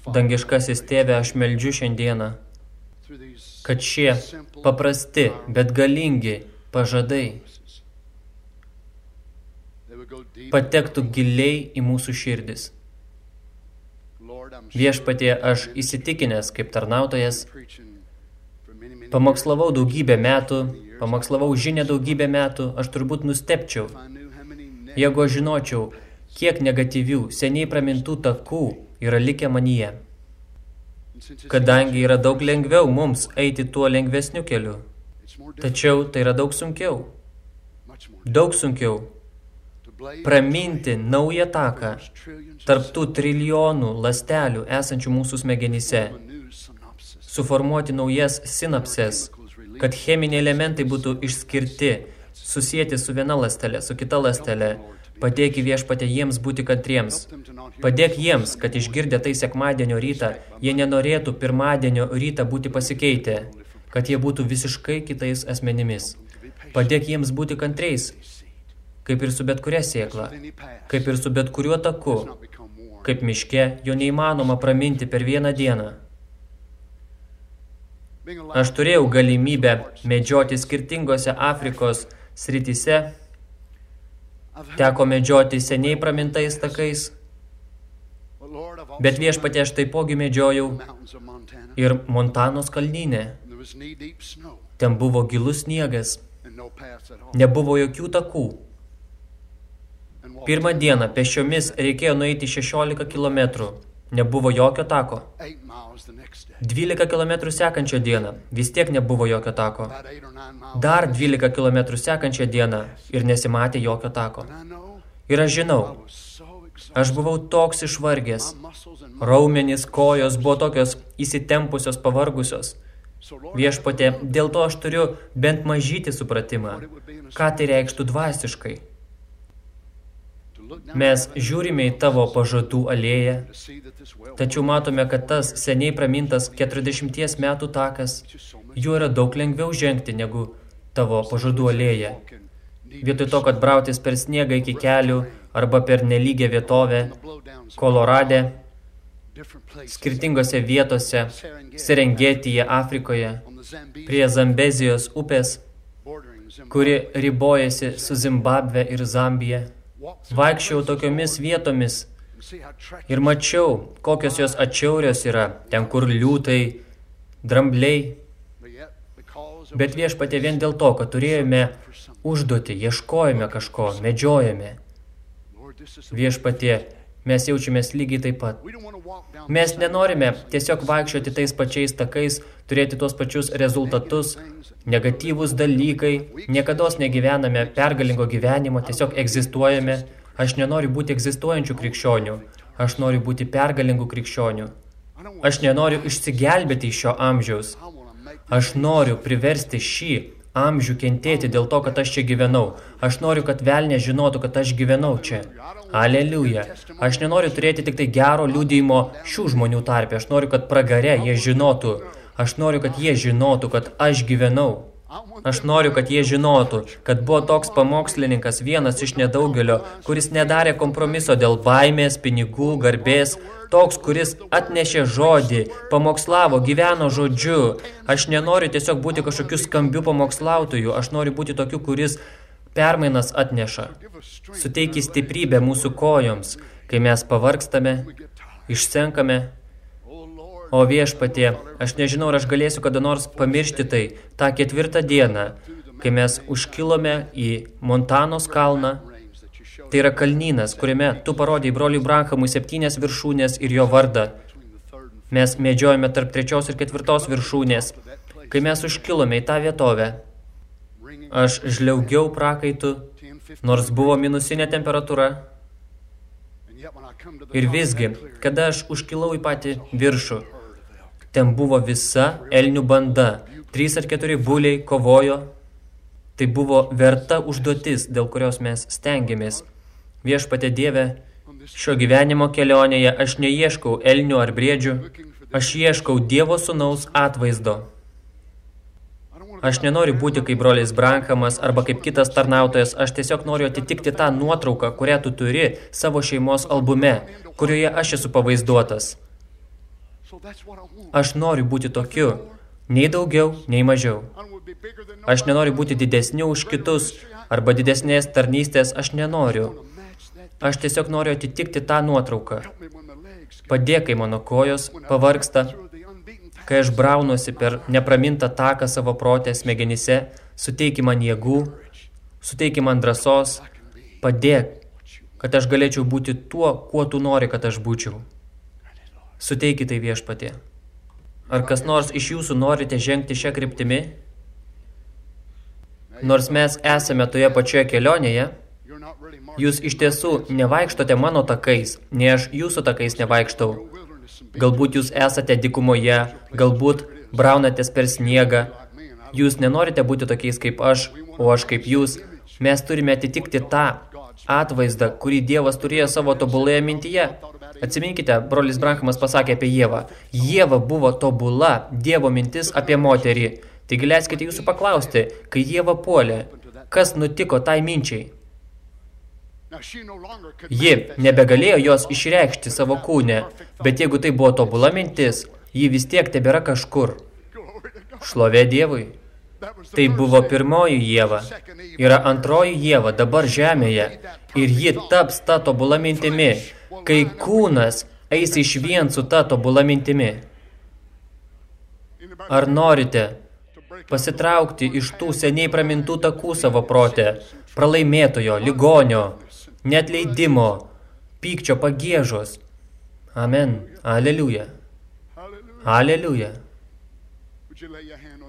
Father, Dangiškasis tėve, aš meldžiu šiandieną, kad šie paprasti, bet galingi pažadai patektų giliai į mūsų širdis. Viešpatie, aš įsitikinęs kaip tarnautojas, pamokslavau daugybę metų, pamokslavau žinę daugybę metų, aš turbūt nustepčiau, jeigu aš žinočiau, kiek negatyvių, seniai pramintų takų yra likę manyje. Kadangi yra daug lengviau mums eiti tuo lengvesniu keliu. Tačiau tai yra daug sunkiau. Daug sunkiau praminti naują taką tarptų trilijonų lastelių esančių mūsų smegenyse, suformuoti naujas sinapses, kad cheminiai elementai būtų išskirti, susijęti su viena lastele, su kita lastele. Padėk į viešpatę jiems būti kantriems. Padėk jiems, kad išgirdę tai sekmadienio rytą, jie nenorėtų pirmadienio rytą būti pasikeitę, kad jie būtų visiškai kitais asmenimis. Padėk jiems būti kantriais, kaip ir su bet kuria sėkla, kaip ir su bet kuriuo taku, kaip miške, jo neįmanoma praminti per vieną dieną. Aš turėjau galimybę medžioti skirtingose Afrikos srityse, teko medžioti seniai pramintais takais, bet viešpatė aš taipogi medžiojau ir Montanos kalnyne. Ten buvo gilus sniegas, nebuvo jokių takų. Pirmą dieną pešiomis reikėjo nueiti 16 km, nebuvo jokio tako. 12 km sekančią dieną vis tiek nebuvo jokio tako. Dar 12 km sekančią dieną ir nesimatė jokio tako. Ir aš žinau, aš buvau toks išvargęs. Raumenys, kojos buvo tokios įsitempusios, pavargusios. Viešpatė, dėl to aš turiu bent mažyti supratimą, ką tai reikštų dvasiškai. Mes žiūrime į tavo pažadų alėją, tačiau matome, kad tas seniai pramintas 40 metų takas, juo yra daug lengviau žengti negu tavo pažadų alėja. Vietoj to, kad brautis per sniegą iki kelių arba per nelygę vietovę, Kolorade, skirtingose vietose, Serengetyje, Afrikoje, prie Zambezijos upės, kuri ribojasi su Zimbabve ir Zambija. Vaikščiau tokiomis vietomis ir mačiau, kokios jos atšiaurios yra, ten kur liūtai, drambliai. Bet viešpatė vien dėl to, kad turėjome užduoti, ieškojame kažko, medžiojame. Viešpatie, mes jaučiamės lygiai taip pat. Mes nenorime tiesiog vaikščioti tais pačiais takais, turėti tuos pačius rezultatus, negatyvūs dalykai, niekados negyvename pergalingo gyvenimo, tiesiog egzistuojame. Aš nenoriu būti egzistuojančių krikščionių, aš noriu būti pergalingų krikščionių. Aš nenoriu išsigelbėti iš šio amžiaus. Aš noriu priversti šį amžių kentėti dėl to, kad aš čia gyvenau. Aš noriu, kad velnė žinotų, kad aš gyvenau čia. Aleliuja. Aš nenoriu turėti tik tai gero liūdėjimo šių žmonių tarpė. Aš noriu, kad pragare jie žinotų. Aš noriu, kad jie žinotų, kad aš gyvenau. Aš noriu, kad jie žinotų, kad buvo toks pamokslininkas vienas iš nedaugelio, kuris nedarė kompromiso dėl baimės, pinigų, garbės, toks, kuris atnešė žodį, pamokslavo, gyveno žodžiu. Aš nenoriu tiesiog būti kažkokiu skambiu pamokslautoju, aš noriu būti tokiu, kuris permainas atneša. Suteiki stiprybę mūsų kojoms, kai mes pavargstame, išsenkame. O viešpatie, aš nežinau, ar aš galėsiu kada nors pamiršti tai, tą ketvirtą dieną, kai mes užkilome į Montanos kalną. Tai yra kalnynas, kuriame tu parodėjai broliui Branhamui septynės viršūnės ir jo vardą. Mes medžiojame tarp trečios ir ketvirtos viršūnės. Kai mes užkilome į tą vietovę, aš žliaugiau prakaitų, nors buvo minusinė temperatūra. Ir visgi, kada aš užkilau į patį viršų, ten buvo visa elnių banda, trys ar keturi buliai kovojo. Tai buvo verta užduotis, dėl kurios mes stengiamės. Viešpatė Dieve, šio gyvenimo kelionėje aš neieškau elnių ar briedžių, aš ieškau Dievo sunaus atvaizdo. Aš nenoriu būti kaip brolis Brankamas arba kaip kitas tarnautojas, aš tiesiog noriu atitikti tą nuotrauką, kurią tu turi savo šeimos albume, kurioje aš esu pavaizduotas. Aš noriu būti tokiu, nei daugiau, nei mažiau. Aš nenoriu būti didesniu už kitus arba didesnės tarnystės, aš nenoriu. Aš tiesiog noriu atitikti tą nuotrauką. Padėk, kai mano kojos pavargsta, kai aš braunuosi per nepramintą taką savo protę smegenyse, suteiki man jėgų, suteiki man drąsos, padėk, kad aš galėčiau būti tuo, kuo tu nori, kad aš būčiau. Suteiki tai viešpatė. Ar kas nors iš jūsų norite žengti šią kryptimį? Nors mes esame toje pačioje kelionėje, jūs iš tiesų nevaikštote mano takais, nei aš jūsų takais nevaikštau. Galbūt jūs esate dikumoje, galbūt braunatės per sniegą. Jūs nenorite būti tokiais kaip aš, o aš kaip jūs. Mes turime atitikti tą atvaizdą, kurį Dievas turėjo savo tobulėje mintyje. Atsiminkite, brolis Brankamas pasakė apie Jėvą. Jėva buvo tobula, Dievo mintis apie moterį. Taigi leiskite jūsų paklausti, kai Jėva puolė, kas nutiko tai minčiai? Ji nebegalėjo jos išreikšti savo kūne, bet jeigu tai buvo tobula mintis, ji vis tiek tebėra kažkur. Šlovė Dievui. Tai buvo pirmoji Jėva. Yra antroji Jėva dabar žemėje. Ir ji taps ta tobula mintimi, kai kūnas eis iš vien su ta tobula mintimi. Ar norite pasitraukti iš tų seniai pramintų takų savo protę, pralaimėtojo, ligonio, netleidimo, pykčio pagėžos? Amen. Aleliuja. Aleliuja.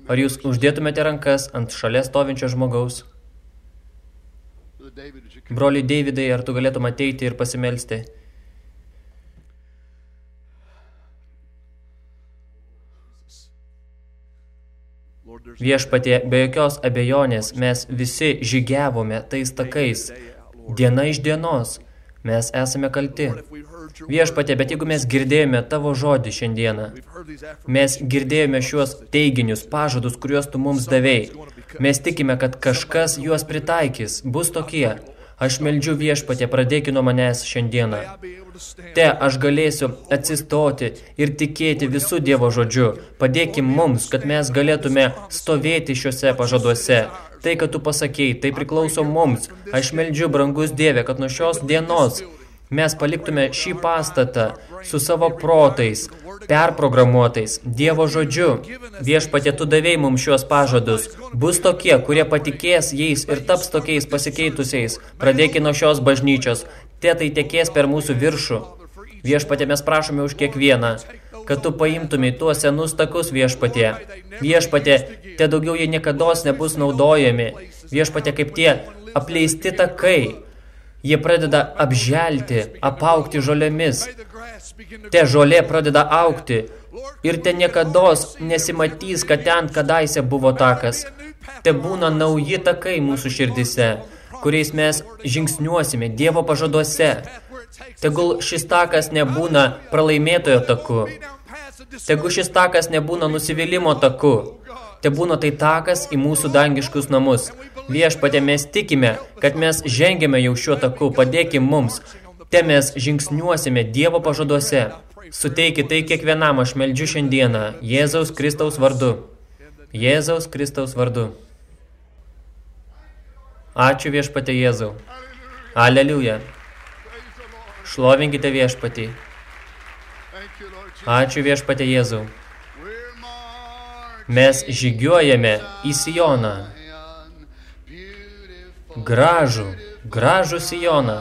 Ar jūs uždėtumėte rankas ant šalia stovinčio žmogaus? Broli Davidai, ar tu galėtum ateiti ir pasimelsti? Viešpatie, be jokios abejonės, mes visi žygiavome tais takais. Diena iš dienos. Mes esame kalti. Viešpatie, bet jeigu mes girdėjome tavo žodį šiandieną, mes girdėjome šiuos teiginius, pažadus, kuriuos tu mums davėjai. Mes tikime, kad kažkas juos pritaikys, bus tokie. Aš meldžiu viešpatė, pradėki nuo manęs šiandieną. Te aš galėsiu atsistoti ir tikėti visų Dievo žodžiu. Padėkim mums, kad mes galėtume stovėti šiuose pažaduose. Tai, kad tu pasakėjai, tai priklauso mums. Aš meldžiu, brangus Dieve, kad nuo šios dienos mes paliktume šį pastatą su savo protais, perprogramuotais, Dievo žodžiu. Viešpatė, tu davėjai mums šios pažadus. Bus tokie, kurie patikės jais ir taps tokiais pasikeitusiais. Pradėki nuo šios bažnyčios. Te tai tekės per mūsų viršų. Viešpatė, mes prašome už kiekvieną, kad tu paimtumai tuos senus takus viešpatė. Viešpatė, te daugiau jie niekados nebus naudojami. Viešpatė, kaip tie apleisti takai. Jie pradeda apželti, apaukti žolėmis. Te žolė pradeda aukti. Ir te niekados nesimatys, kad ten kadaise buvo takas. Te būna nauji takai mūsų širdise, kuriais mes žingsniuosime Dievo pažaduose. Tegul šis takas nebūna pralaimėtojo taku. Tegu šis takas nebūna nusivylimo taku. Te būna tai takas į mūsų dangiškus namus. Viešpatė, mes tikime, kad mes žengėme jau šiuo taku, padėkim mums. Te mes žingsniuosime Dievo pažaduose. Suteikit tai kiekvienam, aš meldžiu šiandieną, Jėzaus Kristaus vardu. Jėzaus Kristaus vardu. Ačiū viešpatė Jėzau. Aleliuja. Šlovinkite viešpatį. Ačiū viešpatė Jėzau. Mes žygiuojame į Sijoną. Gražų, gražų Sijoną.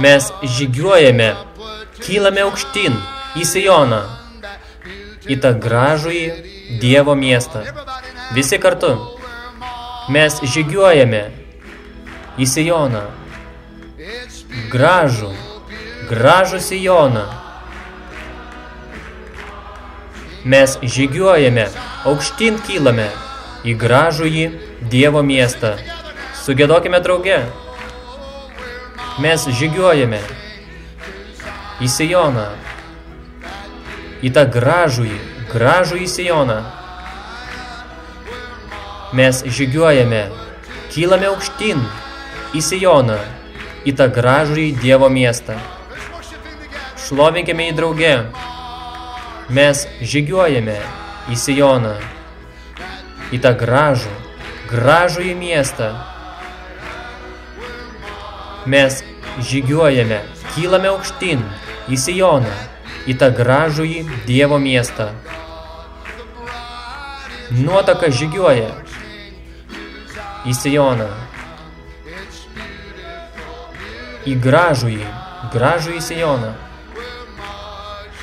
Mes žygiuojame, kylame aukštyn į Sijoną, į tą gražųjį Dievo miestą. Visi kartu. Mes žygiuojame į Sijoną. Gražų, gražų Sijoną. Mes žygiuojame, aukštyn kylame į gražųjį Dievo miestą. Sugėdokime drauge. Mes žygiuojame į Sijoną, į tą gražųjį, gražųjį Sijoną. Mes žygiuojame, kylame aukštyn į Sijoną, į tą gražųjį Dievo miestą. Šlovinkime į drauge. Mes žygiuojame į Sijoną, į tą gražų, gražųjį miestą. Mes žygiuojame, kylame aukštyn į Sijoną, į tą gražųjį Dievo miestą. Nuotaka žygiuoja į Sijoną, į gražųjį, gražųjį Sijoną.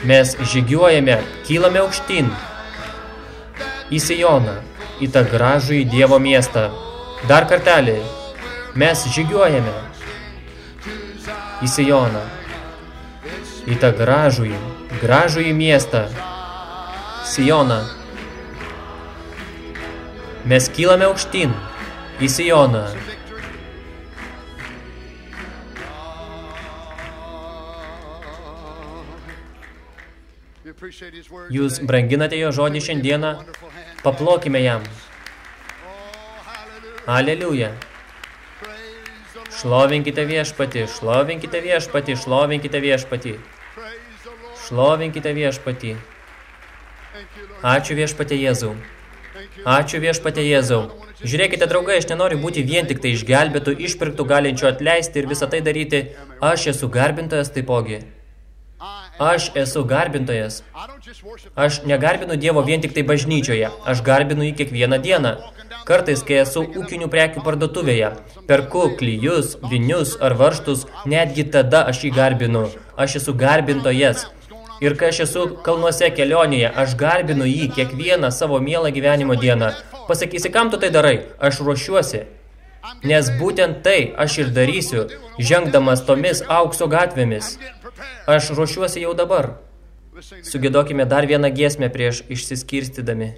Mes žygiuojame, kylame aukštyn į Sijoną, į tą gražųjį Dievo miestą. Dar kartelį, mes žygiuojame į Sijoną, į tą gražųjį, gražųjį miestą. Sijoną. Mes kylame aukštyn į Sijoną. Jūs branginate jo žodį šiandieną, paplokime jam. Oh. Aleliuja. Šlovinkite viešpatį, šlovinkite viešpatį, šlovinkite viešpatį, šlovinkite viešpatį. Ačiū viešpatė Jėzau. Ačiū viešpatė Jėzau. Žiūrėkite, draugai, aš nenoriu būti vien tik tai išgelbėtų, išpirktų, galinčių atleisti ir visą tai daryti. Aš esu garbintojas taipogi. Aš esu garbintojas. Aš negarbinu Dievo vien tik tai bažnyčioje. Aš garbinu jį kiekvieną dieną. Kartais, kai esu ūkinių prekių parduotuvėje, perku klyjus, vinius ar varštus, netgi tada aš jį garbinu. Aš esu garbintojas. Ir kai aš esu kalnuose kelionėje, aš garbinu jį kiekvieną savo mielą gyvenimo dieną. Pasakysi, kam tu tai darai? Aš ruošiuosi. Nes būtent tai aš ir darysiu, žengdamas tomis aukso gatvėmis. Aš ruošiuosi jau dabar. Sugėdokime dar vieną giesmę prieš išsiskirstydami.